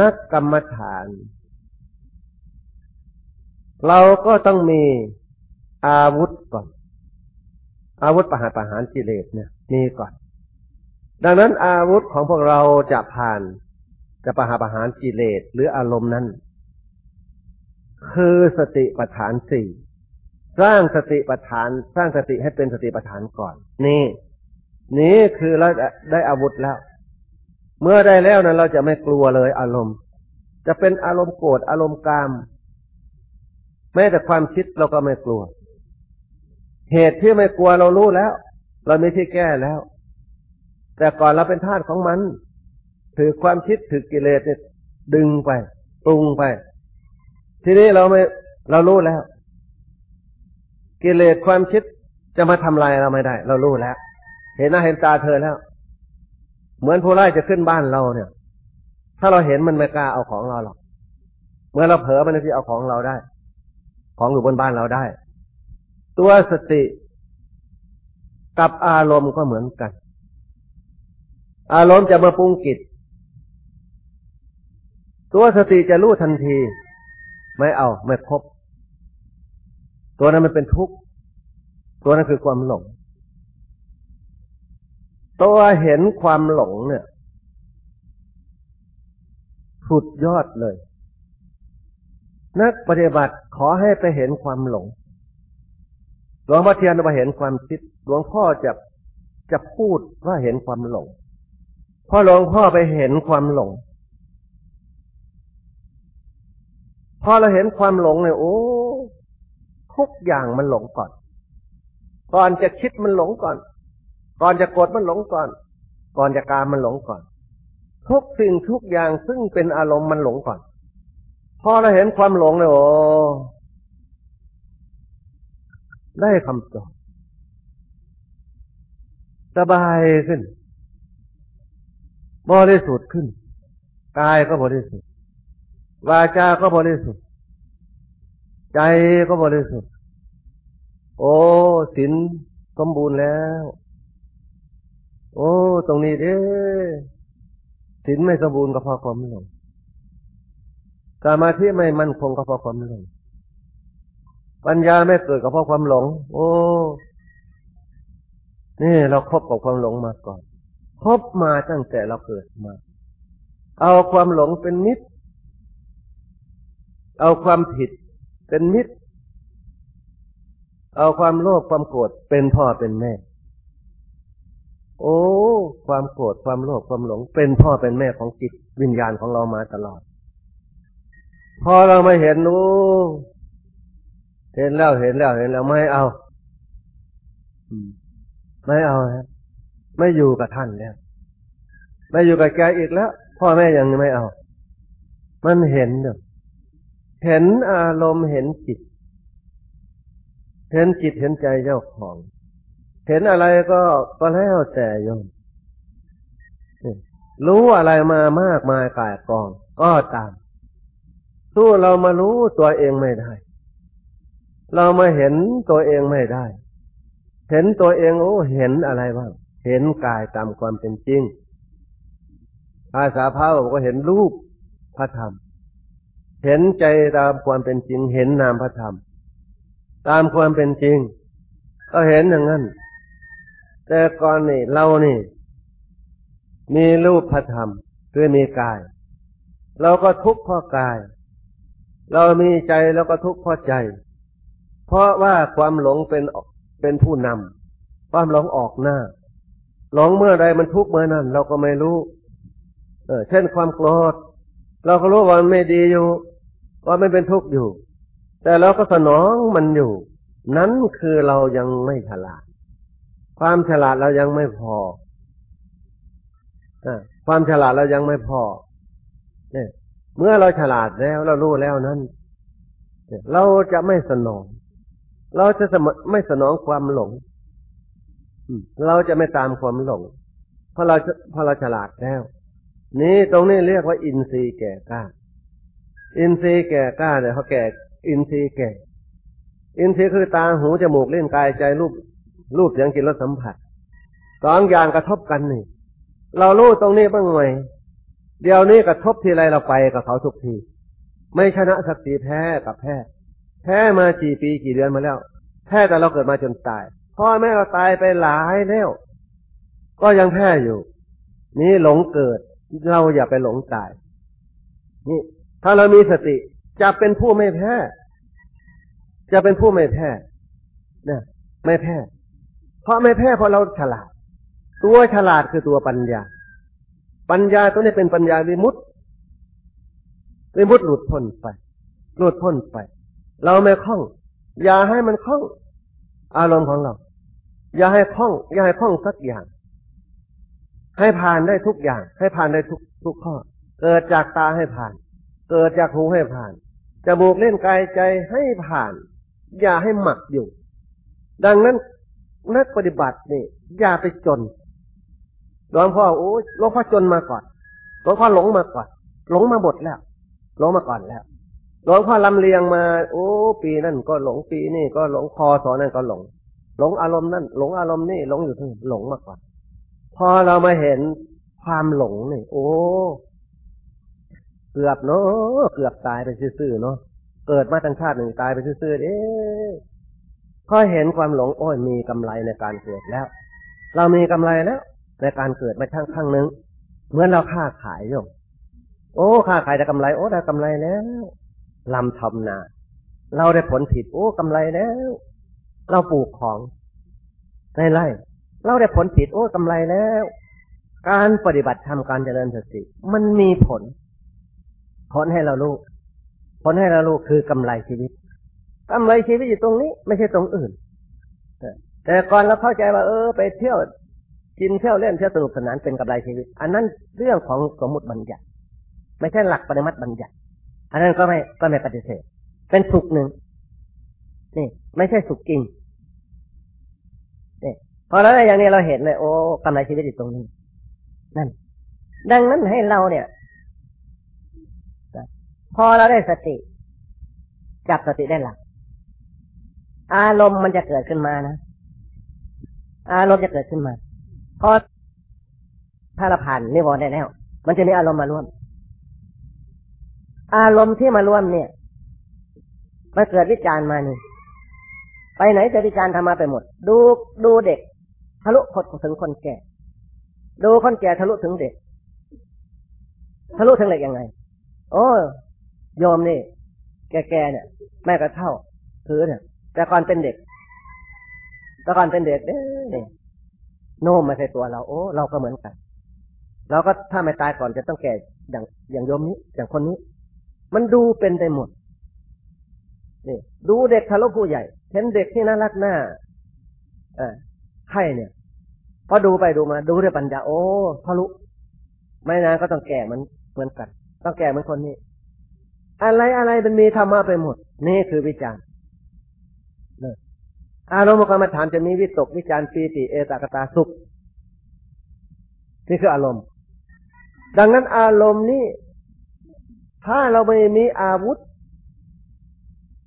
นักกรรมฐาน เราก็ต้องมีอาวุธก่อน อาวุธประหารประหารกิเลสเนี่ยมีก่อน ดังนั้นอาวุธของพวกเราจะผ่าน จะประหารประหารกิเลสหรืออารมณ์นั้น คือสติปัฏฐานสี่สร้างสติปัฏฐาน สร้างสติให้เป็นสติปัฏฐานก่อน นี่ นี่คือเราได้อาวุธแล้ว เมื่อได้แล้วนั้นเราจะไม่กลัวเลยอารมณ์ จะเป็นอารมณ์โกรธอารมณ์กามแม้แต่ความคิดเราก็ไม่กลัว เหตุที่ไม่กลัวเรารู้แล้ว เราไม่ที่แก้แล้ว แต่ก่อนเราเป็นทาสของมัน ถือความคิดถือกิเลสเนี่ยดึงไป ปรุงไป ทีนี้เราไม่เรารู้แล้ว กิเลสความคิดจะมาทำลายเราไม่ได้ เรารู้แล้ว เห็นหน้าเห็นตาเธอแล้ว เหมือนผู้ไล่จะขึ้นบ้านเราเนี่ย ถ้าเราเห็นมันไม่กล้าเอาของเราหรอกเมื่อเราเผลอมันจะเอาของเราได้ ของอยู่บนบ้านเราได้ ตัวสติกับอารมณ์ก็เหมือนกัน อารมณ์จะมาปรุงกิจ ตัวสติจะรู้ทันที ไม่เอาไม่ครบตัวนั้นมันเป็นทุกข์ ตัวนั้นคือความหลง ตัวเห็นความหลงเนี่ยสุดยอดเลย นักปฏิบัติขอให้ไปเห็นความหลง หลวงพ่อเทียนไปเห็นความคิด หลวงพ่อจะจะพูดว่าเห็นความหลงพอหลวงพ่อไปเห็นความหลง พอเราเห็นความหลงเนี่ยโอ้ทุกอย่างมันหลงก่อน ก่อนจะคิดมันหลงก่อน ก่อนจะกดมันหลงก่อน ก่อนจะการมันหลงก่อน ทุกสิ่งทุกอย่างซึ่งเป็นอารมณ์มันหลงก่อน พอเราเห็นความหลงเลยโอ้ได้คำตอบสบายขึ้น บริสุทธิ์ขึ้น กายก็บริสุทธิ์ วาจาก็บริสุทธิ์ ใจก็บริสุทธิ์ โอ้ศีลสมบูรณ์แล้ว โอ้ ตรงนี้เด้ศีลไม่สมบูรณ์ก็เพราะความหลงสมาธิไม่มั่นคงก็เพราะความหลง ปัญญาไม่เกิดก็เพราะความหลง โอ้ นี่เราครบกับความหลงมาก่อน ครบมาตั้งแต่เราเกิดมา เอาความหลงเป็นมิตร เอาความผิดเป็นมิตร เอาความโลภความโกรธเป็นพ่อเป็นแม่ โอ้ ความโกรธความโลภความหลง เป็นพ่อเป็นแม่ของจิตวิญญาณของเรามาตลอด พอเราม่เห็นนู้เห็นแล้วเห็นแล้วเห็นแล้วไม่เอาไม่เอาฮะไม่อยู่กับท่านแล้วไม่อยู่กับแกอีกแล้ว พ่อแม่ยังไม่เอา มันเห็นเนอ เห็นอารมณ์เห็นจิต เห็นจิตเห็นใจเจ้าของ เห็นอะไรก็ก็แล้วแต่โยมรู้อะไรมามากมายกายกอง ก็ตามสู้เรามารู้ตัวเองไม่ได้ เรามาเห็นตัวเองไม่ได้ เห็นตัวเองโอ้เห็นอะไรบ้าง เห็นกายตามความเป็นจริง ภาษาพระบอกว่าเห็นรูปพระธรรม เห็นใจตามความเป็นจริง เห็นนามพระธรรม ตามความเป็นจริง ก็เห็นอย่างนั้น แต่ก่อนนี่เรานี่ มีรูปพระธรรมคือมีกาย เราก็ทุกข์เพราะกาย เรามีใจเราก็ทุกข์เพราะใจ เพราะว่าความหลงเป็นเป็นผู้นำความหลงออกหน้า หลงเมื่อใดมันทุกข์เมื่อนั้น เราก็ไม่รู้ เออเช่นความโกรธเราก็รู้ว่ามันไม่ดีอยู่ ว่าไม่เป็นทุกข์อยู่ แต่เราก็สนองมันอยู่ นั้นคือเรายังไม่ฉลาด ความฉลาดเรายังไม่พอความฉลาดเรายังไม่พอเนี่ยเมื่อเราฉลาดแล้วเรารู้แล้วนั้นเราจะไม่สนอง เราจะไม่สนองความหลงเราจะไม่ตามความหลงเพราะเราเพราะเราฉลาดแล้ว นี่ตรงนี้เรียกว่าอินทรีย์แก่กล้า อินทรีย์แก่กล้าเนี่ยเขาแก่ อินทรีย์แก่ อินทรีย์คือตาหูจมูกเล่นกายใจรูปรูปเสียงกลิ่นรสสัมผัสสองอย่างกระทบกันนี่ เรารู้ตรงนี้บ้างไหมเดี๋ยวนี้กระทบทีไรเราไปกับเขาทุกที ไม่ชนะสักทีแพ้กับแพ้แพ้มากี่ปีกี่เดือนมาแล้วแพ้แต่เราเกิดมาจนตายพ่อแม่เราตายไปหลายแล้วก็ยังแพ้อยู่ นี่หลงเกิด เราอย่าไปหลงตาย นี่ ถ้าเรามีสติจะเป็นผู้ไม่แพ้จะเป็นผู้ไม่แพ้นะไม่แพ้เพราะไม่แพ้เพราะเราฉลาด ตัวฉลาดคือตัวปัญญา ปัญญาตัวนี้เป็นปัญญาวิมุตติวิมุตติหลุดพ้นไป หลุดพ้นไป เราไม่คล้อง อย่าให้มันคล้อง อารมณ์ของเรา อย่าให้คล้อง อย่าให้คล้องสักอย่าง ให้ผ่านได้ทุกอย่าง ให้ผ่านได้ทุกทุกข้อ เกิดจากตาให้ผ่าน เกิดจากหูให้ผ่านจมูกเล่นกายใจให้ผ่าน อย่าให้หมักอยู่ ดังนั้นนักปฏิบัตินี่อย่าไปจนหลวงพ่อโอ้หลวงพ่อจนมาก่อนหลวงพ่อหลงมาก่อน หลงมาหมดแล้ว หลงมาก่อนแล้วหลวงพ่อลำเลียงมา โอ้ปีนั่นก็หลงปีนี่ก็หลงพอสอนนั่นก็หลง หลงอารมณ์นั่นหลงอารมณ์นี่หลงอยู่ที่หลงมาก่อน พอเรามาเห็นความหลงนี่โอ้ เกือบเนาะเกือบตายไปซื่อๆเนาะเกิดมาตั้งชาติหนึ่งตายไปซื่อๆเด้พอเห็นความหลงโอ้ยมีกำไรในการเกิดแล้ว เรามีกำไรแล้ว ในการเกิดมาข้างข้างนึงเหมือนเราค้าขายโยมโอ้ค้าขายได้กำไรโอ้ได้กำไรแล้วลำทำนา เราได้ผลผิดโอ้กำไรแล้ว เราปลูกของในไร่เราได้ผลผิดโอ้กำไรแล้ว การปฏิบัติทำการเจริญสติ มันมีผล ผลให้เราลูกผลให้เราลูกคือกำไรชีวิตกำไรชีวิตอยู่ตรงนี้ ไม่ใช่ตรงอื่น แต่ก่อนเราเข้าใจว่า เออ ไปเที่ยวกินเที่ยวเล่นเที่ยวสนุกสนานเป็นกำไรชีวิต อันนั้นเรื่องของสมมติบัญญัติ ไม่ใช่หลักปริมัติบัญญัติ อันนั้นก็ไม่ก็ไม่ปฏิเสธ เป็นสุขหนึ่งนี่ ไม่ใช่สุขจริงนี่พอเราได้อย่างนี้เราเห็นเลยโอ้กำไรชีวิตอยู่ตรงนี้ นั่น ดังนั้นให้เราเนี่ย พอเราได้สติ จับสติได้หลัก อารมณ์มันจะเกิดขึ้นมานะอารมณ์จะเกิดขึ้นมาพอถ้าเราผ่านนิวรณ์ได้แล้ว มันจะมีอารมณ์มาร่วม อารมณ์ที่มาร่วมเนี่ยมันเกิดวิจารณ์มานี่ไปไหนจะวิจารณ์ทำมาไปหมด ดูดูเด็ก ทะลุคนถึงคนแก่ ดูคนแก่ทะลุถึงเด็ก ทะลุถึงเด็กยังไง โอ้ โยมนี่ แก่ๆเนี่ย แม่ก็เท่าคือเนี่ย แต่ก่อนเป็นเด็ก แต่ก่อนเป็นเด็กเนี่ยโน้มมาใส่ตัวเรา โอ้ เราก็เหมือนกันเราก็ถ้าไม่ตายก่อนจะต้องแก่อย่างอย่างโยมนี้ อย่างคนนี้ มันดูเป็นได้หมดนี่ดูเด็กทะลุผู้ใหญ่ เห็นเด็กที่น่ารักหน้าเออให้เนี่ยพอดูไปดูมา ดูด้วยปัญญาโอ้ทะลุไม่นานก็ต้องแก่เหมือนเหมือนกัน ต้องแก่เหมือนคนนี้ อะไรอะไรมันมีธรรมะไปหมด นี่คือวิจารณ์อารมณ์กรรมฐานจะมีวิตกวิจารปีติเอตากตาสุข นี่คืออารมณ์ ดังนั้นอารมณ์นี้ ถ้าเราไม่มีอาวุธ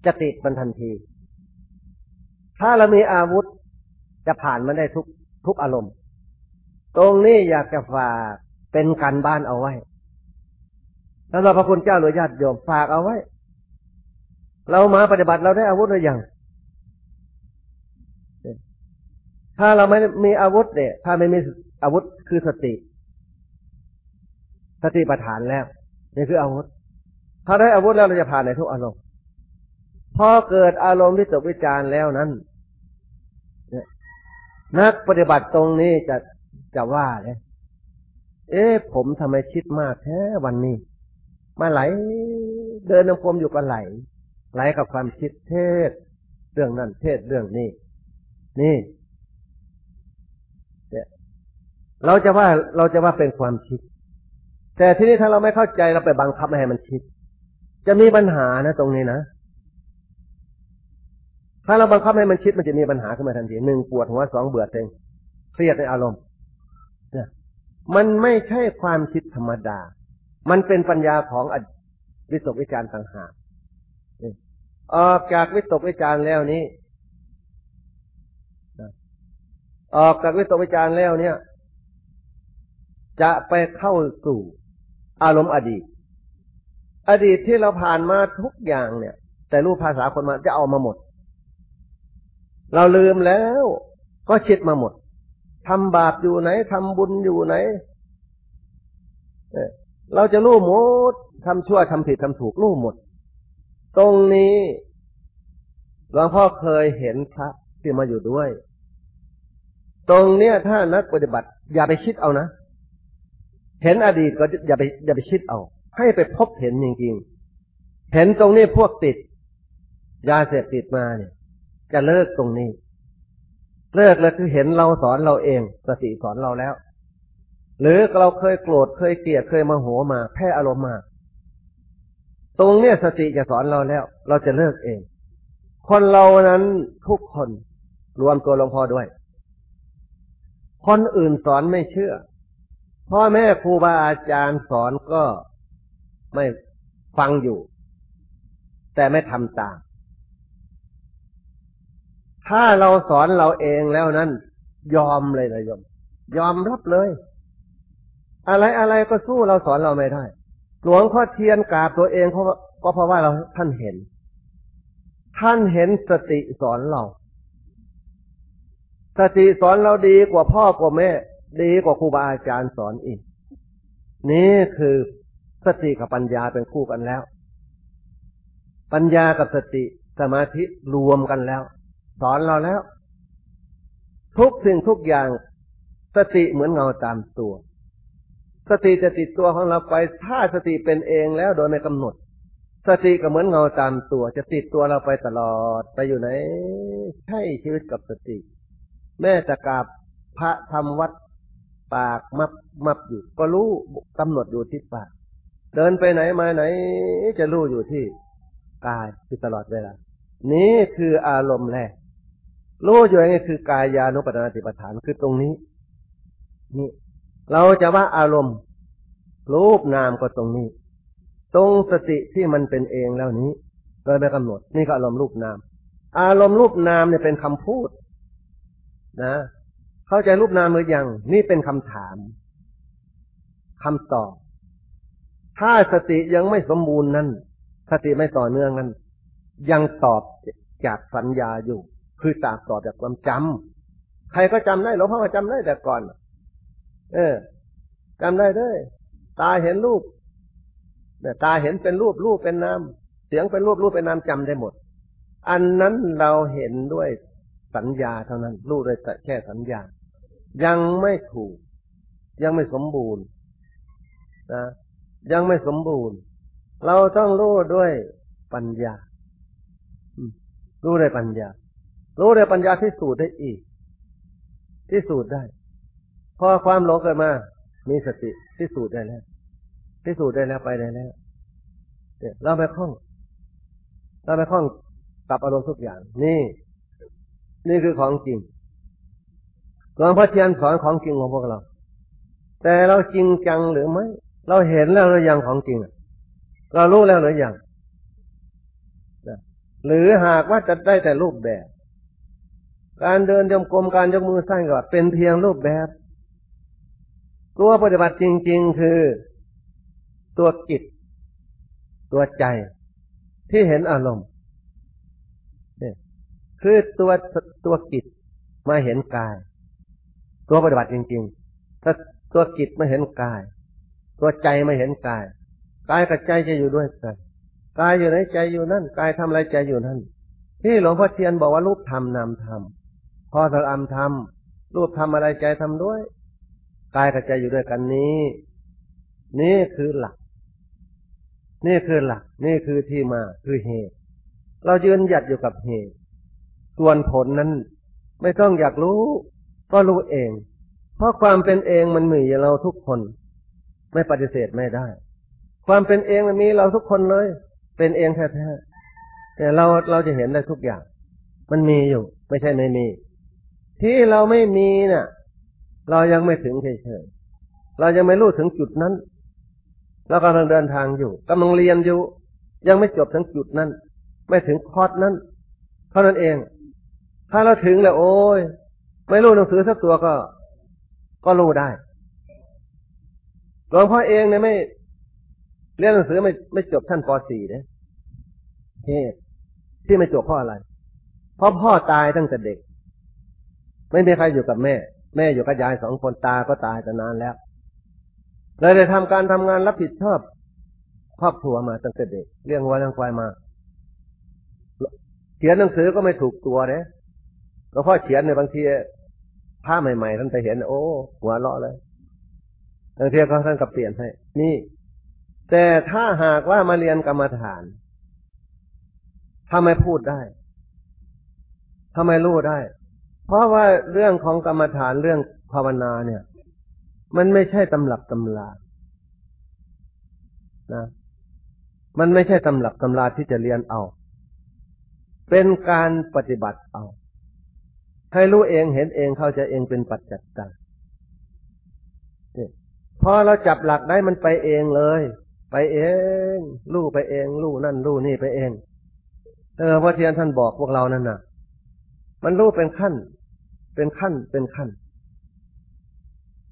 จะติดมันทันที ถ้าเรามีอาวุธ จะผ่านมันได้ทุกทุกอารมณ์ ตรงนี้อยากจะฝากเป็นการบ้านเอาไว้ แล้วเราพระคุณเจ้าหรือญาติโยมฝากเอาไว้ เรามาปฏิบัติเราได้อาวุธหรือยังถ้าเราไม่มีอาวุธเนี่ย ถ้าไม่มีอาวุธคือสติ สติปัฏฐานแล้วนี่คืออาวุธ ถ้าได้อาวุธแล้วเราจะผ่านในทุกอารมณ์พอเกิดอารมณ์ที่ตกวิจารณ์แล้วนั้นนักปฏิบัติตรงนี้จะจะว่าเลย เอ๊ะผมทำไมคิดมากแท้วันนี้ มาไหล เดินนงกรมอยู่ก็ไหล ไหลกับความคิดเทศ เรื่องนั้นเทศเรื่องนี้ นี่เราจะว่าเราจะว่าเป็นความคิด แต่ที่นี้ถ้าเราไม่เข้าใจเราไปบังคับไม่ให้มันคิด จะมีปัญหานะ ตรงนี้นะถ้าเราบังคับให้มันคิดมันจะมีปัญหาขึ้นมาทันทีหนึ่งปวดหัวสองเบื่อเต็งเครียดในอารมณ์เนี่ยมันไม่ใช่ความคิดธรรมดา มันเป็นปัญญาของวิตกวิจารต่างหากออกจากวิตกวิจารแล้วนี้ออกจากวิตกวิจารแล้วเนี่ย จะไปเข้าสู่อารมณ์อดีต อดีตที่เราผ่านมาทุกอย่างเนี่ย แต่รูปภาษาคนมาจะเอามาหมด เราลืมแล้วก็คิดมาหมดทำบาปอยู่ไหนทำบุญอยู่ไหน เราจะรู้หมดทำชั่วทำผิดทำถูกรู้หมด ตรงนี้หลวงพ่อเคยเห็นพระที่มาอยู่ด้วย ตรงเนี้ยถ้านักปฏิบัติ อย่าไปคิดเอานะเห็นอดีตก็อย่าไปอย่าไปคิดเอา ให้ไปพบเห็นจริงๆเห็นตรงนี้พวกติดยาเสพติดมาเนี่ย จะเลิกตรงนี้ เลิกแล้วคือเห็นเราสอนเราเอง สติสอนเราแล้ว หรือเราเคยโกรธเคยเกลียดเคยมาโหมาแพ้อารมณ์มาตรงเนี้ยสติจะสอนเราแล้ว เราจะเลิกเอง คนเรานั้นทุกคนรวมตัวหลวงพ่อด้วย คนอื่นสอนไม่เชื่อ พ่อแม่ครูบาอาจารย์สอนก็ไม่ฟังอยู่ แต่ไม่ทำตาม ถ้าเราสอนเราเองแล้วนั้น ยอมเลยนะยม ยอมรับเลย อะไรอะไรก็สู้เราสอนเราไม่ได้ หลวงพ่อเทียนกราบตัวเองเพราะก็เพราะว่าเราท่านเห็น ท่านเห็นสติสอนเรา สติสอนเราดีกว่าพ่อกว่าแม่ ดีกว่าครูบาอาจารย์สอนอีก นี่คือสติกับปัญญาเป็นคู่กันแล้ว ปัญญากับสติสมาธิรวมกันแล้ว สอนเราแล้ว ทุกสิ่งทุกอย่าง สติเหมือนเงาตามตัว สติจะติดตัวของเราไป ถ้าสติเป็นเองแล้วโดยไม่กำหนด สติก็เหมือนเงาตามตัว จะติดตัวเราไปตลอดไปอยู่ไหนใช่ชีวิตกับสติ แม่จะกราบพระทำวัดปากมับมับอยู่ ก็รู้กำหนดอยู่ที่ปาก เดินไปไหนมาไหน จะรู้อยู่ที่กายคือตลอดเวลานี้คืออารมณ์แรกรู้อยู่อย่างนี้คือกายานุปัฏนาติปฐานคือตรงนี้ นี่ เราจะว่าอารมณ์รูปนามก็ตรงนี้ ตรงสติที่มันเป็นเองแล้วนี้โดยไม่กำหนด นี่ก็อารมณ์รูปนาม อารมณ์รูปนามเนี่ยเป็นคำพูด นะ เข้าใจรูปนามหรือยัง นี่เป็นคำถามคำตอบ ถ้าสติยังไม่สมบูรณ์นั้นสติไม่ต่อเนื่องนั้น ยังตอบจากสัญญาอยู่ คือตากตอบจากความจำใครก็จำได้หลวงพ่อก็จำได้แต่ก่อน เออจำได้ด้วย ตาเห็นรูปเนี่ยตาเห็นเป็นรูปรูปเป็นนามเสียงเป็นรูปรูปเป็นนามจำได้หมด อันนั้นเราเห็นด้วยสัญญาเท่านั้น รู้ด้วยแค่สัญญา ยังไม่ถูก ยังไม่สมบูรณ์นะยังไม่สมบูรณ์ เราต้องรู้ด้วยปัญญารู้ด้วยปัญญา รู้ด้วยปัญญาที่สูตรได้อีก ที่สูตรได้ พอความหลงเกิดมา มีสติที่สูตรได้แล้วที่สูตรได้แล้วไปได้แล้วเนี่ยเราไปคล้อง เราไปคล้องกับอารมณ์ทุกอย่าง นี่ นี่คือของจริงหลวงพ่อเทียนสอนของจริงของพวกเรา แต่เราจริงจังหรือไม่เราเห็นแล้วหรือยังของจริงเรารู้แล้วหรือยังหรือหากว่าจะได้แต่รูปแบบ การเดินจมกรมการยกมือสร้างก็เป็นเพียงรูปแบบ ตัวปฏิบัติจริง ๆ คือตัวจิต ตัวใจที่เห็นอารมณ์เนี่ยคือตัวตัวจิตมาเห็นกาย ตัวปฏิบัติจริง ๆ ถ้าตัวจิตมาเห็นกาย ตัวใจไม่เห็นกายกายกับใจจะอยู่ด้วยกันกายอยู่ไหนใจอยู่นั่นกายทำอะไรใจอยู่นั่น ที่หลวงพ่อเทียนบอกว่ารูปทำนามทำพอสอัมทำรูปทำอะไรใจทำด้วย กายกับใจอยู่ด้วยกันนี้ นี่คือหลัก นี่คือหลัก นี่คือที่มาคือเหตุ เรายืนหยัดอยู่กับเหตุ ส่วนผลนั้น ไม่ต้องอยากรู้ ก็รู้เอง เพราะความเป็นเองมันมีอยู่เราทุกคน ไม่ปฏิเสธไม่ได้ ความเป็นเองมันมีเราทุกคนเลย เป็นเองแท้ๆแต่เราเราจะเห็นได้ทุกอย่าง มันมีอยู่ ไม่ใช่ไม่มี ที่เราไม่มีเนี่ย เรายังไม่ถึงเฉยๆเรายังไม่รู้ถึงจุดนั้นเรากำลังเดินทางอยู่กำลังเรียนอยู่ ยังไม่จบถึงจุดนั้น ไม่ถึงคอร์สนั้นเท่านั้นเอง ถ้าเราถึงแล้ว โอ้ยไม่รู้หนังสือสักตัวก็ ก็รู้ได้หลวงพ่อเองเนี่ยไม่เรียนหนังสือไม่ไม่จบชั้นป .4 เนี่ยเหตุที่ไม่จบเพราะอะไร เพราะพ่อตายตั้งแต่เด็ก ไม่มีใครอยู่กับแม่ แม่อยู่กับยายสองคนตาก็ตายแต่นานแล้วเลยได้ทำการทำงานรับผิดชอบครอบครัวมาตั้งแต่เด็กเลี้ยงวัวเลี้ยงควายมาเขียนหนังสือก็ไม่ถูกตัวเนี่ยหลวพ่อเขียนในบางทีผ้าใหม่ๆท่านไปเห็น โอ้หัวเราะเลยบางทีเขาท่านก็เปลี่ยนให้ นี่ แต่ถ้าหากว่ามาเรียนกรรมฐานทำไมพูดได้ทำไมรู้ได้ เพราะว่าเรื่องของกรรมฐานเรื่องภาวนาเนี่ย มันไม่ใช่ตำรับตำลานะมันไม่ใช่ตำรับตำราที่จะเรียนเอา เป็นการปฏิบัติเอา ให้รู้เองเห็นเองเข้าใจเองเป็นปัจจัตตังพอเราจับหลักได้มันไปเองเลย ไปเองรู้ไปเองรู้นั่นรู้นี่ไปเอง เออพระเทียนท่านบอกพวกเรานั่นน่ะ มันรู้เป็นขั้น เป็นขั้นเป็นขั้น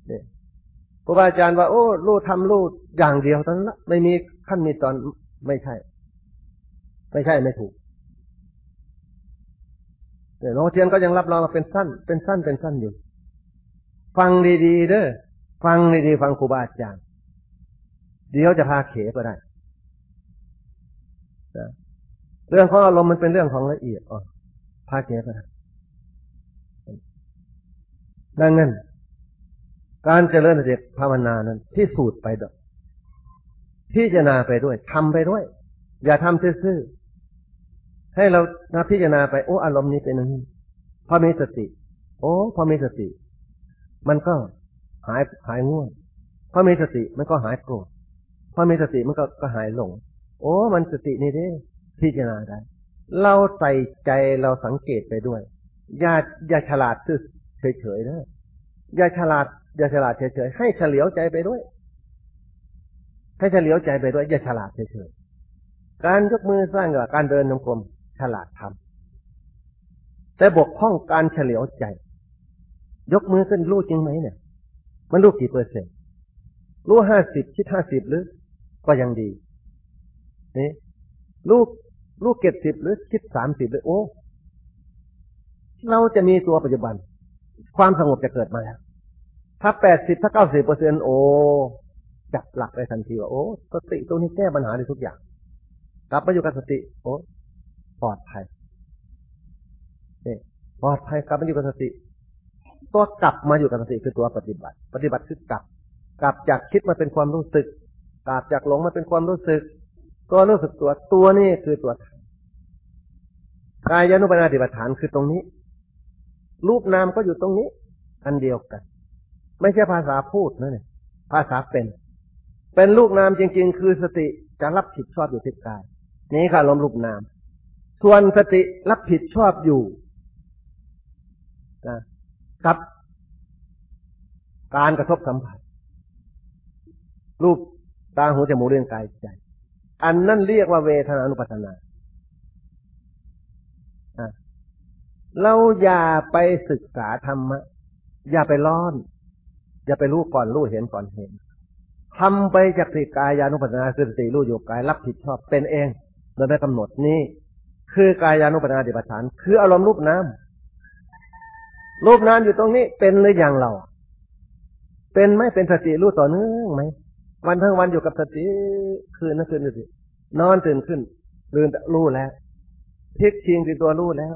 เนี่ยครูบาอาจารย์ว่าโอ้รู้ทำรู้อย่างเดียวตอนนั้นไม่มีขั้นมีตอนไม่ใช่ ไม่ใช่ไม่ถูกเนี่ยหลวงเทียนก็ยังรับรองว่าเป็นสั้น เป็นสั้นเป็นสั้นอยู่ ฟังดีๆเด้อฟังดีๆฟังครูบาอาจารย์เดี๋ยวจะพาเขก็ได้เรื่องของอารมณ์มันเป็นเรื่องของละเอียดอ่อนพาเขก็ได้ ดังนั้น การเจริญสติภาวนานั้นที่สูตรไปดอกพิจารณาไปด้วยทำไปด้วย อย่าทำซื่อๆให้เรานาพิจารณาไปโอ้อารมณ์นี้เป็นอย่างนี้พอมีสติ โอ้พอมีสติ มันก็หายหายง่วงพอมีสติมันก็หายโกรธพอมีสติมันก็ก็หายหลง โอ้ มันสตินี่เด้พิจารณาได้ เราใส่ใจเราสังเกตไปด้วย อย่าอย่าฉลาดซื่อ เฉยๆนะอย่าฉลาด อย่าฉลาดเฉยๆให้เฉลียวใจไปด้วย ให้เฉลียวใจไปด้วย อย่าฉลาดเฉยๆการยกมือสร้างกับการเดินนงกลมฉลาดทำแต่บกพร่องการเฉลียวใจ ยกมือขึ้นรู้จริงไหมเนี่ย มันรู้กี่เปอร์เซ็นต์รู้ห้าสิบคิดห้าสิบหรือ ก็ยังดีนี่ลูกลูกเก็ดสิบหรือคิดสามสิบเลยโอ้ เราจะมีตัวปัจจุบัน ความสงบจะเกิดมาแล้ว ถ้าแปดสิบถ้าเก้าสิบเปอร์เซ็นโอจับหลักได้ทันทีว่าโอ้สติตัวนี้แก้ปัญหาได้ทุกอย่าง กลับมาอยู่กับสติ โอ้ปลอดภัยนี่ปลอดภัยกลับมาอยู่กับสติ ตัวกลับมาอยู่กับสติคือตัวปฏิบัติ ปฏิบัติคือกลับ กลับจากคิดมาเป็นความรู้สึก กลับจากหลงมาเป็นความรู้สึก ตัวรู้สึกตัวตัวนี้คือตัวกายานุปัญญาติปัฏฐานคือตรงนี้ รูปนามก็อยู่ตรงนี้ อันเดียวกัน ไม่ใช่ภาษาพูดนะเนี่ยภาษาเป็น เป็นลูกนามจริง ๆ คือสติจะรับผิดชอบอยู่ที่กาย นี้ค่ะลมลูกนาม ส่วนสติรับผิดชอบอยู่นะกับการกระทบสัมผัส รูปตาหูจมูกเรื่องกายใจ อันนั่นเรียกว่าเวทนานุปัฏสนา เราอย่าไปศึกษาธรรมะ อย่าไปร้อน อย่าไปรู้ก่อนรู้เห็นก่อนเห็นทำไปจากสิกายานุปัสสนาคือสติรู้อยู่กายรับผิดชอบเป็นเองโดยไม่กำหนดนี่คือกายานุปัสสนาดิปัฏฐาน คืออารมณ์รูปน้ำรูปน้ำอยู่ตรงนี้เป็นหรือยังเรา เป็นไหมเป็นสติรู้ต่อเนื่องไหมวันทั้งวันอยู่กับสติคืนนั่นคืนนี่นอนตื่นขึ้นตื่นรู้แล้วพลิกชิงคือตัวรู้แล้ว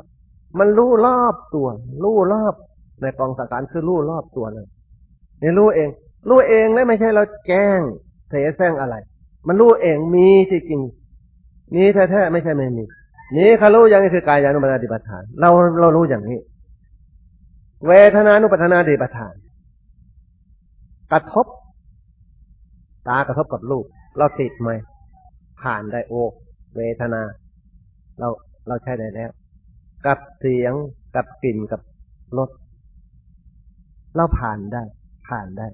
มันรู้รอบตัว รู้รอบในกองสังการคือรู้รอบตัวเลยนี่รู้เอง รู้เองแล้วไม่ใช่เราแกล้งเสแสร้งอะไร มันรู้เองมีจริงมีแท้ๆไม่ใช่ไม่มีนี่เขารู้อย่างนี้คือกายานุปัฏนาติปทาน เราเรารู้อย่างนี้ เวทนานุปัฏนาติปทาน กระทบ ตากระทบกับรูป เราติดไหมผ่านได้โอ เวทนา เราเราใช้ได้แล้ว กับเสียงกับกลิ่นกับรสเราผ่านได้ ผ่านได้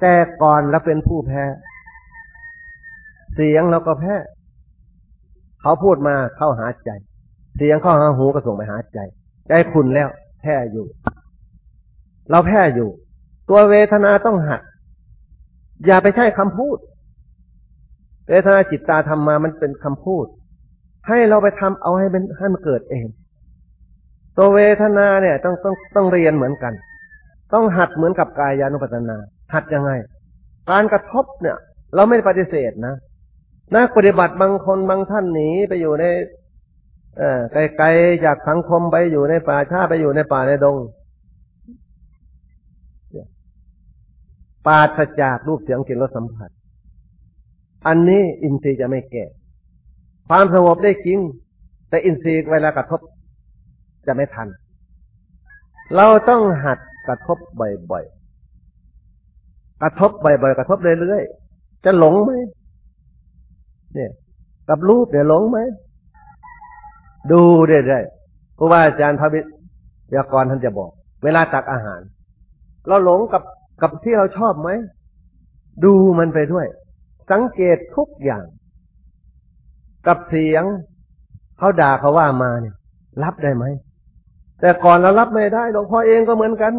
แต่ก่อนเราเป็นผู้แพ้ เสียงเราก็แพ้ เขาพูดมาเข้าหาใจ เสียงเข้าหาหูก็ส่งไปหาใจ ใจคุณแล้ว แพ้อยู่ เราแพ้อยู่ ตัวเวทนาต้องหักอย่าไปใช้คำพูด เวทนาจิตตาทำมามันเป็นคำพูด ให้เราไปทำเอาให้เป็นให้มันเกิดเอง ตัวเวทนาเนี่ยต้องต้องต้องเรียนเหมือนกัน ต้องหัดเหมือนกับกายานุปัสสนา หัดยังไง การกระทบเนี่ย เราไม่ปฏิเสธนะนักปฏิบัติบางคนบางท่านหนีไปอยู่ในเออไกลๆจากสังคมไปอยู่ในป่าชาไปอยู่ในป่าในดงปาศจากรูปเสียงกลิ่นรสสัมผัส อันนี้อินทรีย์จะไม่แก่ ความสงบได้จริง แต่อินทรีย์เวลากระทบ จะไม่ทัน เราต้องหัดกระทบบ่อยๆ กระทบบ่อยๆ กระทบเรื่อยๆ จะหลงไหม เนี่ย กับรูปเนี่ยหลงไหม ดูเรื่อยๆ เพราะว่าอาจารย์พระยากรท่านจะบอก เวลาตักอาหาร เราหลงกับกับที่เราชอบไหม ดูมันไปด้วย สังเกตทุกอย่าง กับเสียงเขาด่าเขาว่ามาเนี่ย รับได้ไหม แต่ก่อนเรารับไม่ได้หลวงพ่อเองก็เหมือนกัน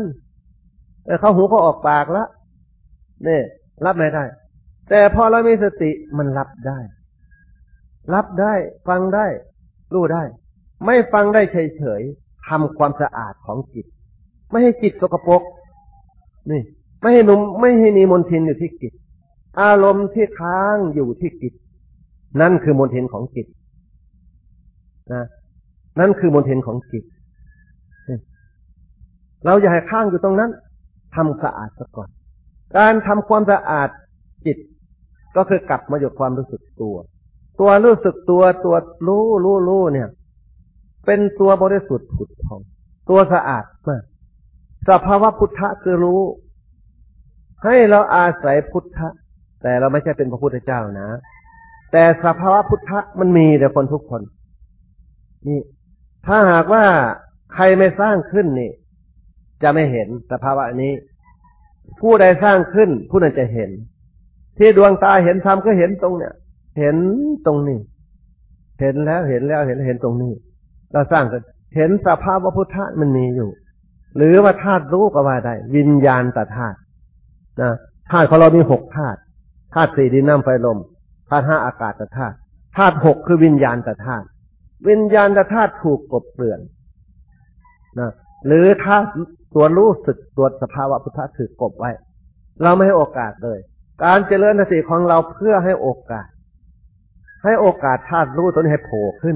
แต่เขาหูเขาออกปากแล้วนี่รับไม่ได้ แต่พอเรามีสติมันรับได้ รับได้ ฟังได้ รู้ได้ ไม่ฟังได้เฉยๆทำความสะอาดของจิต ไม่ให้จิตสกปรกนี่ ไม่ให้นุมไม่ให้มีมลทินอยู่ที่จิต อารมณ์ที่ค้างอยู่ที่จิต นั่นคือมลทินของจิตนะนั่นคือมลทินของจิต เราอย่าให้ข้างอยู่ตรงนั้นทำสะอาดซะก่อน การทำความสะอาดจิต ก็คือกลับมาอยู่ความรู้สึกตัว ตัวรู้สึกตัวตัวรู้รู้รู้เนี่ย เป็นตัวบริสุทธิ์ผุดพอง ตัวสะอาดมากสภาวะพุทธะคือรู้ ให้เราอาศัยพุทธะ แต่เราไม่ใช่เป็นพระพุทธเจ้านะ แต่สภาวะพุทธะมันมีแต่คนทุกคน นี่ ถ้าหากว่าใครไม่สร้างขึ้นนี่ จะไม่เห็นสภาวะนี้ ผู้ใดสร้างขึ้น ผู้นั้นจะเห็น ที่ดวงตาเห็นธรรมก็เห็นตรงเนี้ยเห็นตรงนี้ เห็นแล้วเห็นแล้วเห็นเห็นตรงนี้ เราสร้างกันเห็นสภาพวพุทธะมันมีอยู่ หรือว่าธาตุรู้ก็ว่าได้ วิญญาณตธาตุนะธาตุของเรามีหกธาตุธาตุสี่ดินน้ำไฟลมธาตุห้าอากาศธาตุธาตุหกคือวิญญาณตธาตุวิญญาณธาตุถูกกบเปลื่อนนะหรือถ้าตััวรู้สึกตัวสภาวะพุทธะถือกบไว้ เราไม่ให้โอกาสเลย การเจริญสติของเราเพื่อให้โอกาส ให้โอกาสธาตุรู้ตัวนี้ให้โผล่ขึ้น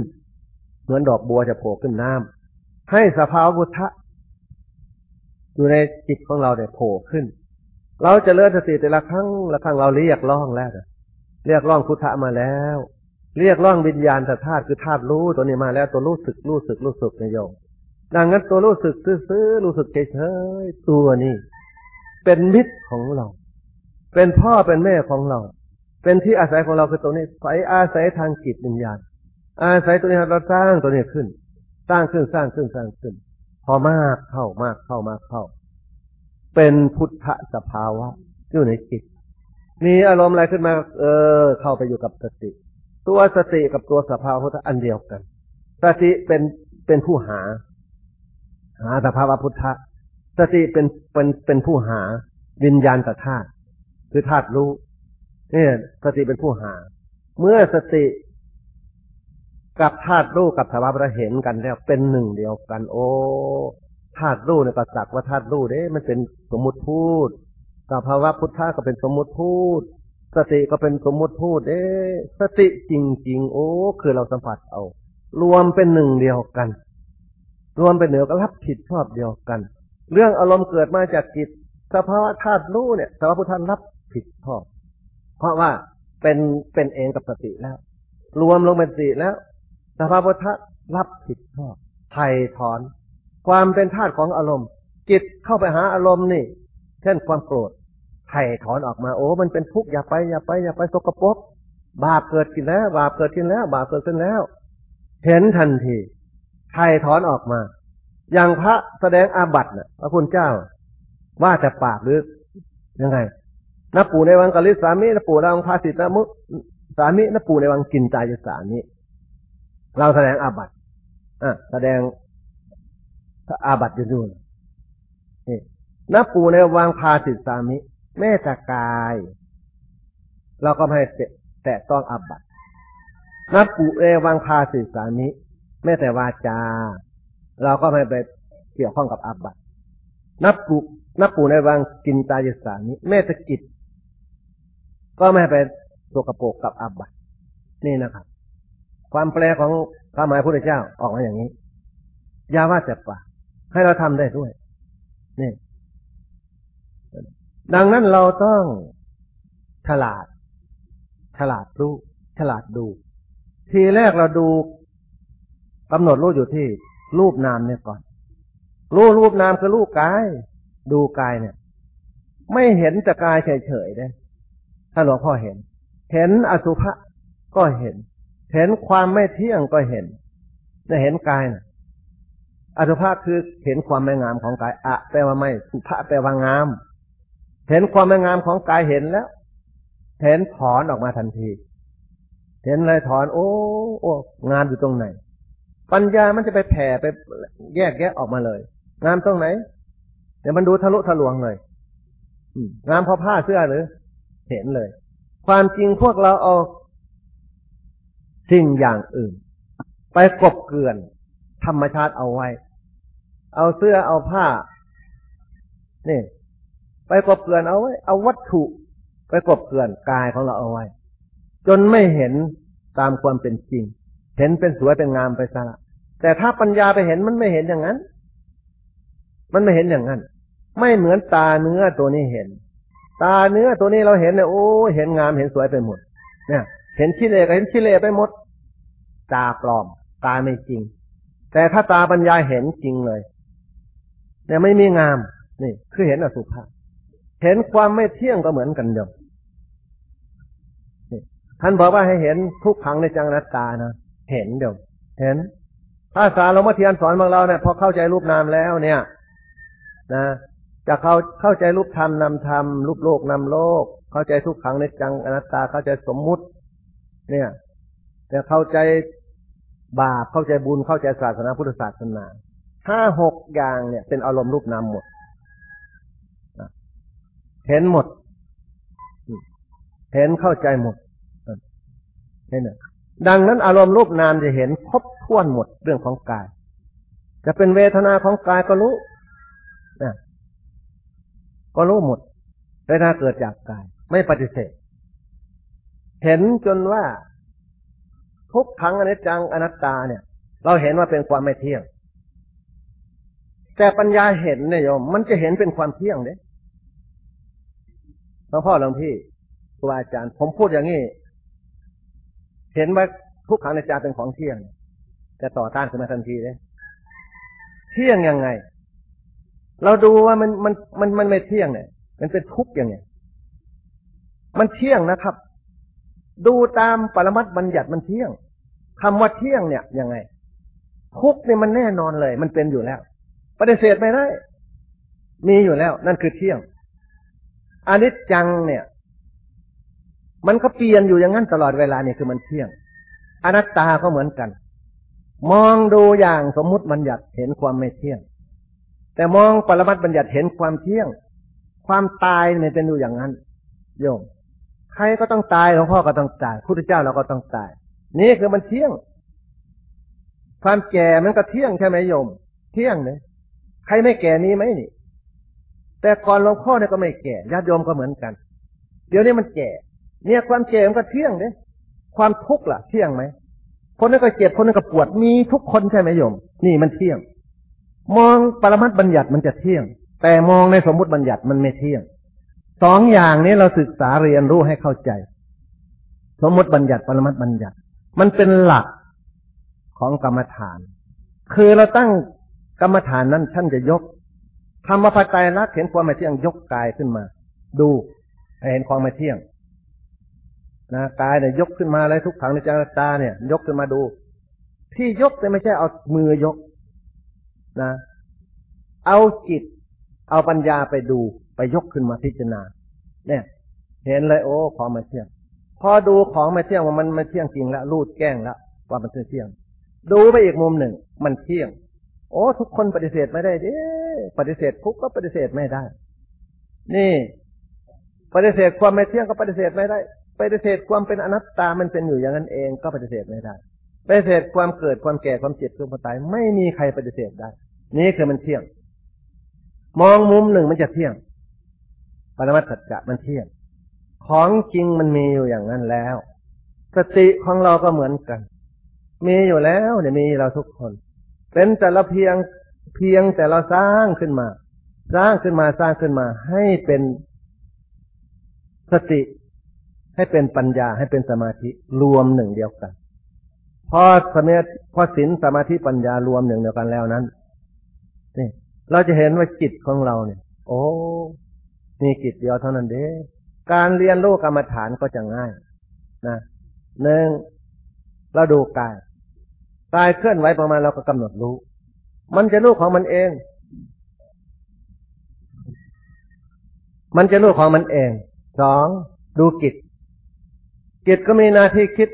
เหมือนดอกบัวจะโผล่ขึ้นน้ำให้สภาวะพุทธะอยู่ในจิตของเราเนี่ยโผล่ขึ้น เราจะเลื่อนสติแต่ละครั้งละครั้งเราเรียกร้องแล้วเรียกร้องพุทธะมาแล้ว เรียกร้องวิญญาณธาตุคือธาตุรู้ตัวนี้มาแล้วตัวรู้สึกรู้สึกรู้สึกในโยม ดังนั้นตัวรู้สึกซื่อๆรู้สึกเฉยๆตัวนี้ เป็นมิตรของเรา เป็นพ่อเป็นแม่ของเรา เป็นที่อาศัยของเราคือตัวนี้ไปอาศัยทางจิตวิญญาณอาศัยตัวนี้เราสร้างตัวนี้ขึ้น สร้างขึ้นสร้างขึ้นสร้างขึ้น พอมากเข้ามากเข้ามากเข้า เป็นพุทธสภาวะอยู่ในจิต มีอารมณ์อะไรขึ้นมา เออ เข้าไปอยู่กับสติ ตัวสติกับตัวสภาวะพุทธอันเดียวกัน สติเป็นเป็นผู้หา หาสภาวะพุทธะสติเป็นเป็นเป็นผู้หาวิญญาณธาตุคือธาตุรู้เนี่ยสติเป็นผู้หา เมื่อสติกับธาตุรู้กับสภาวะเห็นกันแล้วเป็นหนึ่งเดียวกัน โอ้ธาตุรู้ในประสักว่าธาตุรู้เด้ มันเป็นสมมุติพูดสภาวะพุทธะก็เป็นสมมุติพูด สติก็เป็นสมมติพูดเอ๊สติจริงๆ โอ้ คือเราสัมผัสเอา รวมเป็นหนึ่งเดียวกัน รวมเป็นเหนือก็รับผิดชอบเดียวกัน เรื่องอารมณ์เกิดมาจากจิตสภาวะธาตุรู้เนี่ยสภาวะพุทธานรับผิดชอบ เพราะว่าเป็นเป็นเองกับสติแล้ว รวมลงเป็นสติแล้วสภาวะพุทธรับผิดชอบไถ่ถอน ความเป็นธาตุของอารมณ์ จิตเข้าไปหาอารมณ์นี่ เช่นความโกรธไถ่ถอนออกมาโอ้ มันเป็นทุกข์อย่าไปอย่าไปอย่าไปสกปรกบาปเกิดขึ้นแล้ว บาปเกิดขึ้นแล้ว บาปเกิดขึ้นแล้ว เห็นทันที ไถ่ถอนออกมา อย่างพระแสดงอาบัติน่ะ พระคุณเจ้า ว่าแต่ปากหรือยังไงนับปู่ในวังกลิสามินับปู่ในวังพาสิตนมุสามินับปู่ในวังกินใจสามิเราแสดงอาบัติอะแสดงอาบัติอยู่นู่นนี่นับปู่ในวังพาสิตสามิ แม้แต่กาย เราก็ไม่ให้แตะต้องอับบัตนับปูเอวังพาสิตสานิ แม้แต่วาจา เราก็ไม่ไปเกี่ยวข้องกับอับบัตนับปูนับปูในวังกินตายสานิแม้แต่กิจ ก็ไม่ไปสกโปกกับอับบัตนี่นะครับ ความแปลของความหมายพระพุทธเจ้าออกมาอย่างนี้ยาว่าแต่ปาให้เราทำได้ด้วยนี่ดังนั้นเราต้องฉลาด ฉลาดรู้ ฉลาดดู ทีแรกเราดู กำหนดรู้อยู่ที่รูปนามเนี่ยก่อน รู้รูปนามคือรูปกาย ดูกายเนี่ย ไม่เห็นแต่กายเฉยๆได้ถ้าหลวงพ่อเห็น เห็นอสุภะก็เห็น เห็นความไม่เที่ยงก็เห็นจะเห็นกายนะอสุภะคือเห็นความไม่งามของกายอะแปลว่าไม่สุภะแปลว่างาม เห็นความไม่งามของกายเห็นแล้ว เห็นถอนออกมาทันที เห็นเลยถอน โอ้โอ้งานอยู่ตรงไหน ปัญญามันจะไปแผ่ไปแยกแยะออกมาเลย งามตรงไหน เดี๋ยวมันดูทะลุทะลวงเลยงามพอผ้าเสื้อหรือ เห็นเลย ความจริงพวกเราเอาสิ่งอย่างอื่น ไปกบเกลื่อน ธรรมชาติเอาไว้ เอาเสื้อเอาผ้า นี่ ไปกบเกลื่อนเอาไว้ เอาวัตถุไปกบเกลื่อนกายของเราเอาไว้ จนไม่เห็นตามความเป็นจริง เห็นเป็นสวยเป็นงามไปซะละแต่ถ้าปัญญาไปเห็นมันไม่เห็นอย่างนั้น มันไม่เห็นอย่างนั้น ไม่เหมือนตาเนื้อตัวนี้เห็น ตาเนื้อตัวนี้เราเห็นเนี่ยโอ้เห็นงามเห็นสวยไปหมด เนี่ย เห็นชิเลก็เห็นชิเลไปหมด ตาปลอม ตาไม่จริง แต่ถ้าตาปัญญาเห็นจริงเลยเนี่ยไม่มีงามนี่ คือเห็นอสุภะเห็นความไม่เที่ยงก็เหมือนกันเดียวท่านบอกว่าให้เห็นทุกขังในจังนัตตานะ เห็นเดี๋ยวเห็นภาษาเราเมื่อเทียนสอนของเราเนี่ยพอเข้าใจรูปนามแล้วเนี่ย นะจะเข้าเข้าใจรูปธรรมนามธรรมรูปโลกนามโลก เข้าใจทุกขังในจังอนัตตาเข้าใจสมมุติ เนี่ยจะเข้าใจบาปเข้าใจบุญเข้าใจศาสนาพุทธศาสนาห้าหกอย่างเนี่ย เป็นอารมณ์รูปนามหมดเห็นหมด เห็นเข้าใจหมดเห็นไหม ดังนั้นอารมณ์รูปนามจะเห็นครบถ้วนหมดเรื่องของกาย จะเป็นเวทนาของกายก็รู้นะก็รู้หมดเวทนาเกิดจากกาย ไม่ปฏิเสธ เห็นจนว่าทุกครั้งอนิจจังอนัตตาเนี่ย เราเห็นว่าเป็นความไม่เที่ยง แต่ปัญญาเห็นเนี่ยโยมมันจะเห็นเป็นความเที่ยงเด้หลวงพ่อหลวงพี่ครูอาจารย์ ผมพูดอย่างนี้ เห็นว่าทุกขังในจาเป็นของเที่ยง จะต่อต้านขึ้นมาทันทีเลยเที่ยงยังไง เราดูว่ามันมันมันมันไม่เที่ยงเนี่ยมันเป็นทุกข์ยังไงมันเที่ยงนะครับ ดูตามปรมัตบัญญัติมันเที่ยงคำว่าเที่ยงเนี่ยยังไง ทุกข์เนี่ยมันแน่นอนเลย มันเป็นอยู่แล้วปฏิเสธไม่ได้ มีอยู่แล้ว นั่นคือเที่ยงอนิจจังเนี่ย มันก็เปลี่ยนอยู่อย่างนั้นตลอดเวลาเนี่ยคือมันเที่ยง อนัตตาก็เหมือนกัน มองดูอย่างสมมุติบัญญัติเห็นความไม่เที่ยง แต่มองปรมัตบัญญัติเห็นความเที่ยง ความตายเนี่ยเป็นอยู่อย่างนั้น โยมใครก็ต้องตายหลวงพ่อก็ต้องตายพุทธเจ้าเราก็ต้องตาย นี่คือมันเที่ยง ความแก่มันก็เที่ยงใช่ไหมโยม เที่ยงเนี่ยใครไม่แก่นี้ไหมนี่ แต่ก่อนหลวงพ่อเนี่ยก็ไม่แก่ญาติโยมก็เหมือนกัน เดี๋ยวนี้มันแก่ เนี่ยความแก่มันก็เที่ยงเนี่ยความทุกข์ล่ะ เที่ยงไหมคนนั้นก็เจ็บคนนั้นก็ปวดมีทุกคนใช่ไหมโยม นี่มันเที่ยง มองปรมัตบัญญัติมันจะเที่ยง แต่มองในสมมุติบัญญัติมันไม่เที่ยงสองอย่างนี้เราศึกษาเรียนรู้ให้เข้าใจ สมมติบัญญัติปรมัตบัญญัติ มันเป็นหลักของกรรมฐาน คือเราตั้งกรรมฐานนั้นท่านจะยกคำว่าพระไตรลักษณ์เห็นความไม่เที่ยงยกกายขึ้นมา ดูเห็นความไม่เที่ยง นะกายเนี่ยยกขึ้นมาอะไรทุกขังในใจตาเนี่ย ยกขึ้นมาดู ที่ยกแต่ไม่ใช่เอามือยกนะ เอาจิต เอาปัญญาไปดู ไปยกขึ้นมาพิจารณา เนี่ย เห็นเลยโอ้ของม่เที่ยง พอดูของม่เที่ยงว่ามันม่เที่ยงจริงแล้วรูดแก้งแล้วว่ามันเที่ยง ดูไปอีกมุมหนึ่ง มันเที่ยง โอ้ทุกคนปฏิเสธไม่ได้เด้ปฏิเสธทุกก็ปฏิเสธไม่ได้ นี่ ปฏิเสธความไม่เที่ยงก็ปฏิเสธไม่ได้ ปฏิเสธความเป็นอนัตตามันเป็นอยู่อย่างนั้นเองก็ปฏิเสธไม่ได้ปฏิเสธความเกิดความแก่ความเจ็บความตายไม่มีใครปฏิเสธได้ นี่คือมันเที่ยง มองมุมหนึ่งมันจะเที่ยงปรมัตถจะมันเที่ยง ของจริงมันมีอยู่อย่างนั้นแล้ว สติของเราก็เหมือนกัน มีอยู่แล้วเนี่ยมีเราทุกคน เป็นแต่ละเพียงเพียงแต่เราสร้างขึ้นมา สร้างขึ้นมาสร้างขึ้นมาให้เป็นสติ ให้เป็นปัญญาให้เป็นสมาธิรวมหนึ่งเดียวกันพอสมาพอศีลสมาธิปัญญารวมหนึ่งเดียวกันแล้วนั้นนี่เราจะเห็นว่าจิตของเราเนี่ย โอ้มีจิตเดียวเท่านั้นเด้การเรียนรู้กรรมฐานก็จะง่ายนะหนึ่งเราดูกายกายเคลื่อนไหวประมาณเราก็กำหนดรู้ มันจะรู้ของมันเอง มันจะรู้ของมันเองสองดูกิจ จิตก็มีหน้าที่คิด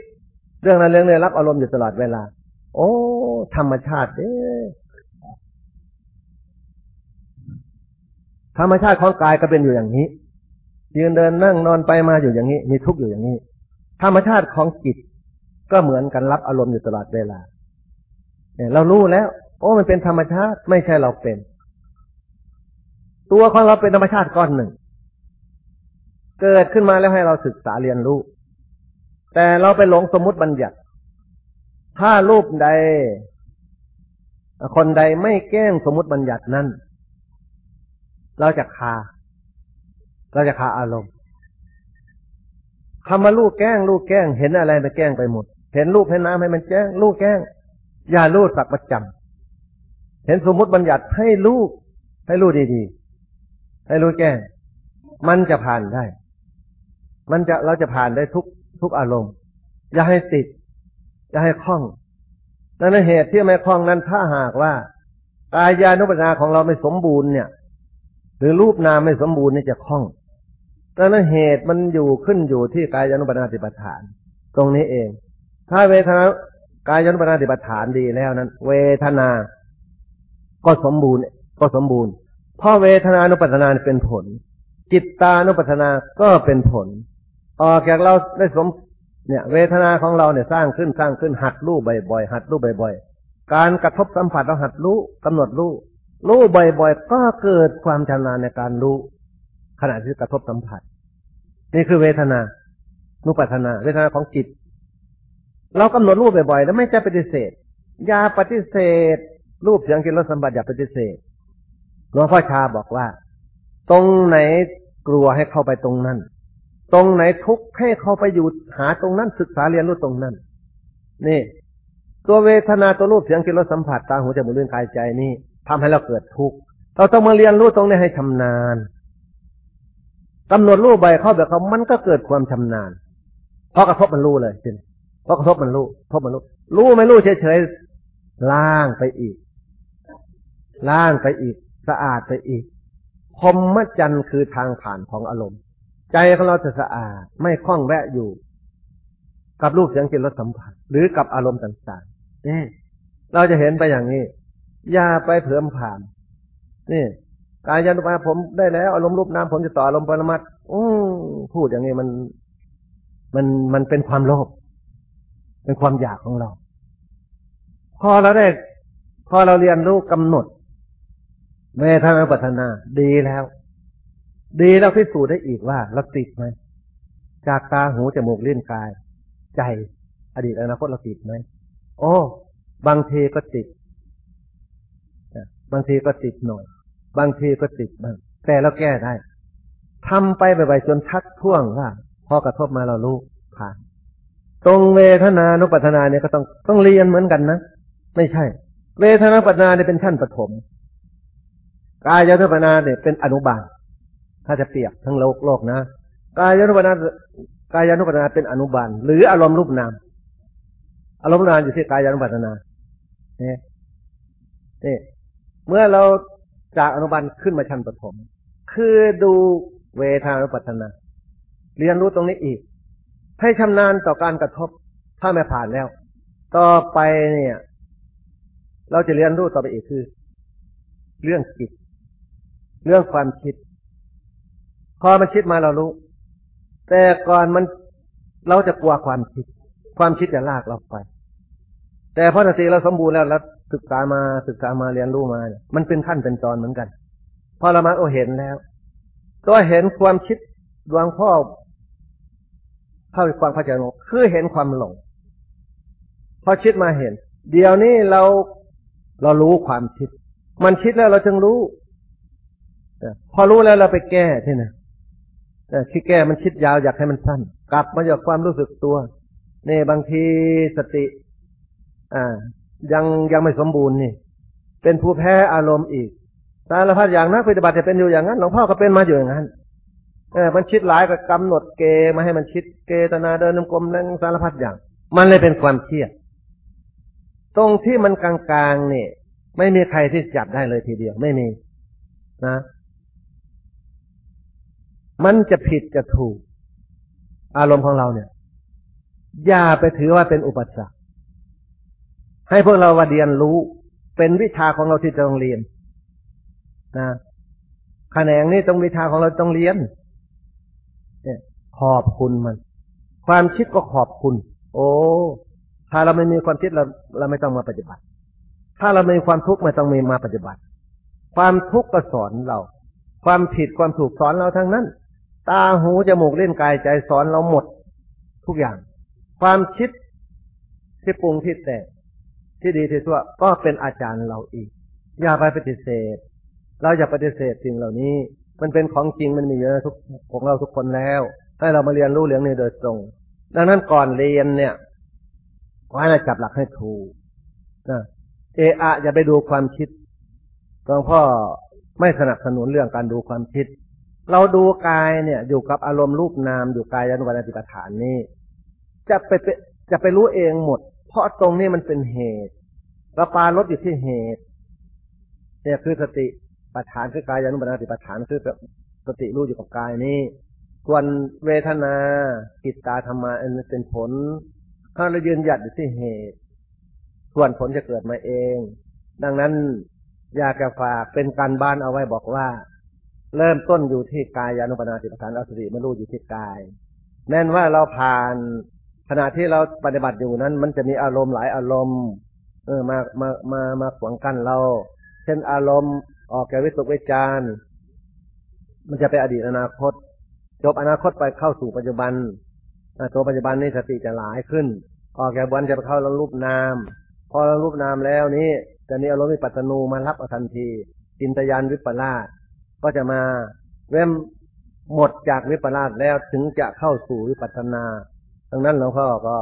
เรื่องนั้นเรื่องนี้รับอารมณ์อยู่ตลอดเวลา โอ้ ธรรมชาติเด้ธรรมชาติของกายก็เป็นอยู่อย่างนี้ยืนเดินนั่งนอนไปมาอยู่อย่างนี้ มีทุกข์อยู่อย่างนี้ ธรรมชาติของจิตก็เหมือนกันรับอารมณ์อยู่ตลอดเวลา เนี่ย เรารู้แล้ว โอ้มันเป็นธรรมชาติไม่ใช่เราเป็น ตัวของเราเป็นธรรมชาติก้อนหนึ่ง เกิดขึ้นมาแล้วให้เราศึกษาเรียนรู้ แต่เราไปหลงสมมติบัญญัติ ถ้ารูปใด คนใดไม่แก้งสมมติบัญญัตินั้น เราจะคา เราจะคาอารมณ์คำว่าลูกแกล้งลูกแกล้ง เห็นอะไรไปแกล้งไปหมด เห็นลูกให้น้ำให้มันแจ้ง ลูกแกล้ง อย่าลูกสักประจำเห็นสมมติบัญญัติให้ลูก ให้ลูกดีๆ ให้ลูกแกล้ง มันจะผ่านได้ มันจะเราจะผ่านได้ทุก ทุกอารมณ์ อย่าให้ติด อย่าให้คล้องนั่นเหตุที่ไม่คล้องนั้นถ้าหากว่ากายานุปัญญาของเราไม่สมบูรณ์เนี่ย หรือรูปนามไม่สมบูรณ์นี่จะคล้องดังนั้นเหตุมันอยู่ขึ้นอยู่ที่กายานุปัฏนาติปฐาน ตรงนี้เอง ถ้าเวทนากายานุปัฏนาติปฐานดีแล้วนั้น เวทนา ก็สมบูรณ์ก็สมบูรณ์เพราะเวทนานุปัฏนาเป็นผล จิตตานุปัฏนาก็เป็นผล ออกจากเราได้สม เนี่ย เวทนาของเราเนี่ยสร้างขึ้นสร้างขึ้นหัดรู้บ่อยๆหัดรู้บ่อยๆการกระทบสัมผัสเราหัดรู้กำหนดรู้รู้บ่อยๆก็เกิดความชำนาญในการรู้ ขณะที่กระทบสัมผัส นี่คือเวทนานุปัฏนา เวทนาของจิต เรากำหนดรูปบ่อยๆแล้วไม่จะปฏิเสธอย่าปฏิเสธ รูปเสียงกินรสสัมบัติอย่าปฏิเสธหลวงพ่อชาบอกว่า ตรงไหนกลัวให้เข้าไปตรงนั้น ตรงไหนทุกข์ให้เขาไปอยู่หาตรงนั้นศึกษาเรียนรู้ตรงนั้น นี่ ตัวเวทนาตัวรูปเสียงกินรสสัมผัสตาหูจมูกลิ้นกายใจนี่ทำให้เราเกิดทุกข์เราต้องมาเรียนรู้ตรงนี้ให้ชำนาญกำหนดรูปใบเข้าแบบเขามันก็เกิดความชำนาญพอกระทบมันรู้เลยจริงพอกระทบมันรู้ทบมันรู้รู้ไม่รู้เฉยๆล่างไปอีก ล่างไปอีก สะอาดไปอีกพรมจันทร์คือทางผ่านของอารมณ์ ใจของเราจะสะอาดไม่คล้องแวะอยู่ กับรูปเสียงกลิ่นรสสัมผัส หรือกับอารมณ์ต่างๆนี่เราจะเห็นไปอย่างนี้ อย่าไปเผื่อมผ่าน นี่ กายยานุปัสผมได้แล้วอารมณ์รูปนามผมจะต่ออารมณ์ปรมัตอืพูดอย่างนี้มัน มันมันเป็นความโลภเป็นความอยากของเรา พอเราได้ พอเราเรียนรู้กำหนดเมตนาปัฒนา ดีแล้ว ดีแล้วพิสูจน์ได้อีกว่าเราติดไหมจากตาหูจมูกลิ้นกาย ใจ อดีตอนาคตเราติดไหมโอ้บางทีก็ติดบางทีก็ติดหน่อย บางทีก็ติดบ้างแต่เราแก้ได้ทำไปไปจนชักท่วงว่าพอกระทบมาเรารู้ผ่าน ตรงเวทนานุปัฏนาเนี่ยก็ต้องต้องเรียนเหมือนกันนะไม่ใช่ เวทนาปัฏนาเนี่ยเป็นขั้นปฐมกายนุปัฏนาเนี่ยเป็นอนุบาล ถ้าจะเปรียบทั้งโลกโลกนะกายนุปัฏนากายนุปัฏนาเป็นอนุบาลหรืออารมณ์รูปนามอารมณ์นามอยู่ที่กายนุปัฏนาเนี่ยนี่เมื่อเราจากอนุบาลขึ้นมาชั้นปฐมคือดูเวทานาปัฒนา เรียนรู้ตรงนี้อีก ให้ชำนาญต่อการกระทบถ้าไม่ผ่านแล้ว ต่อไปเนี่ย เราจะเรียนรู้ต่อไปอีกคือ เรื่องจิต เรื่องความคิด อมันคิดมาเรารู้ แต่ก่อนมันเราจะกลัวความคิด ความคิดจะลากเราไป แต่พอสติเราสมบูรณ์แล้วแล้วศึกษามาศึกษามาเรียนรู้มาเนี่ยมันเป็นขั้นเป็นตอนเหมือนกัน พอเรามาโอเห็นแล้วตัวเห็นความคิดดวงพ่อเข้าไปความเข้าใจคือเห็นความหลงพอคิดมาเห็น เดี๋ยวนี้เราเรารู้ความคิด มันคิดแล้วเราจึงรู้พอรู้แล้วเราไปแก้ที่ไหนคิดแก้มันคิดยาวอยากให้มันสั้น กลับมาจากความรู้สึกตัวเนี่บางทีสติ อ่า ยังยังไม่สมบูรณ์นี่ เป็นผู้แพ้อารมณ์อีกสารพัดอย่างนักปฏิบัติจะเป็นอยู่อย่างนั้นหลวงพ่อก็เป็นมาอยู่อย่างนั้นเออมันคิดหลายก็กำหนดเกมาให้มันคิดเกตนาเดินนกลมนั่งสารพัดอย่าง มันเลยเป็นความเครียดตรงที่มันกลางๆเนี่ยไม่มีใครที่จับได้เลยทีเดียว ไม่มี นะ มันจะผิดจะถูก อารมณ์ของเราเนี่ย อย่าไปถือว่าเป็นอุปสรรคให้พวกเราว่าเรียนรู้ เป็นวิชาของเราที่จะต้องเรียนนะแขนงนี้ต้องวิชาของเราต้องเรียน เนี่ย ขอบคุณมัน ความคิดก็ขอบคุณ โอ้ถ้าเราไม่มีความคิดเราเราไม่ต้องมาปฏิบัติ ถ้าเรามีความทุกข์ไม่ต้องมีมาปฏิบัติ ความทุกข์ก็สอนเรา ความผิดความถูกสอนเราทั้งนั้น ตาหูจมูกเล่นกายใจสอนเราหมด ทุกอย่าง ความคิดที่ปรุงที่แต่ที่ดีที่ชั่วก็เป็นอาจารย์เราอีก อย่าไปปฏิเสธ เราอย่าปฏิเสธสิ่งเหล่านี้ มันเป็นของจริงมันมีเยอะทุกของเราทุกคนแล้ว ให้เรามาเรียนรู้เรื่องนี้โดยตรง ดังนั้นก่อนเรียนเนี่ยขอให้เราจับหลักให้ถูกนะเออะอย่าไปดูความคิดหลวงพ่อไม่สนับสนุนเรื่องการดูความคิด เราดูกายเนี่ย อยู่กับอารมณ์รูปนามอยู่กายยานุปัสสติปัฏฐานนี้จะไปจะไปรู้เองหมด เพราะตรงนี้มันเป็นเหตุเราปาลดอยู่ที่เหตุ เนี่ยคือสติปัฏฐานคือกายานุปัสสติปัฏฐานคือสติรู้อยู่กับกายนี้ส่วนเวทนาจิตตาธรรมาอันเป็นผลถ้าเรายืนหยัดอยู่ที่เหตุ ส่วนผลจะเกิดมาเอง ดังนั้นอยากจะฝากเป็นการบ้านเอาไว้บอกว่า เริ่มต้นอยู่ที่กายานุปัสสติปัฏฐานอาสติมารู้อยู่ที่กาย แน่นว่าเราผ่านขณะที่เราปฏิบัติอยู่นั้น มันจะมีอารมณ์หลายอารมณ์ เออมามามามาขวางกั้นเรา เช่นอารมณ์ออกแก่วิตกวิจารมันจะไปอดีตอนาคต จบอนาคตไปเข้าสู่ปัจจุบันตัวปัจจุบันนี้สติจะหลายขึ้น ออกแก่วันจะไปเข้าลรูปนาม พอลรูปนามแล้วนี้จะมีอารมณ์วิปัสสนูมารับอทันทีจินตยานวิปลาส ก็จะมาเว้มหมดจากวิปลาสแล้วถึงจะเข้าสู่วิปัสสนาดังนั้นหลวงพ่อก็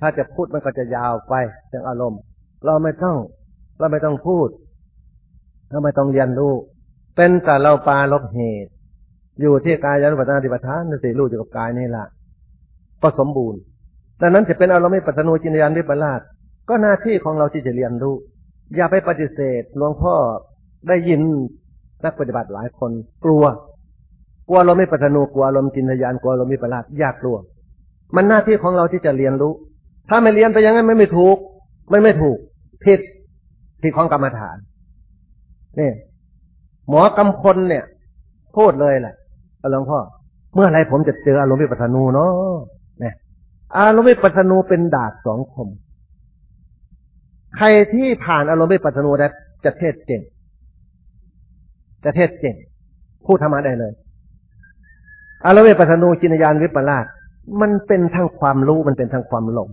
ถ้าจะพูดมันก็จะยาวไปเรื่องอารมณ์ เราไม่ต้อง เราไม่ต้องพูดทำไม่ต้องเรียนรู้เป็นแต่เราปาลบเหตุ อยู่ที่กายยานุปัฏนาติปทานนั่นสิรู้อยู่กับกายนี่แหละก็สมบูรณ์ดังนั้นจะเป็นอารมณ์ไม่ปัจจุจินยานวิปลาสก็หน้าที่ของเราที่จะเรียนรู้ อย่าไปปฏิเสธหลวงพ่อได้ยิน นักปฏิบัติหลายคนกลัว กลัวเราไม่ปัจจุกลัวลมจินทยานกลัวลมวิประลาสยากกลัว มันหน้าที่ของเราที่จะเรียนรู้ ถ้าไม่เรียนไปยังไงไม่ไม่ถูก ไม่ไม่ถูกผิดผิดของกรรมฐานนี่หมอกำพลเนี่ยพูดเลยแหละหลวงพ่อ เมื่อไรผมจะเจออารมณ์วิปัสสนูเนาะเนี่ยอารมณ์วิปัสสนูเป็นดาบสองคม ใครที่ผ่านอารมณ์วิปัสสนูได้จะเทศเก่ง จะเทศเก่ง พูดธรรมะได้เลยอารเวปัสนูจินยานวิปลาสมันเป็นทั้งความรู้มันเป็นทั้งความหลง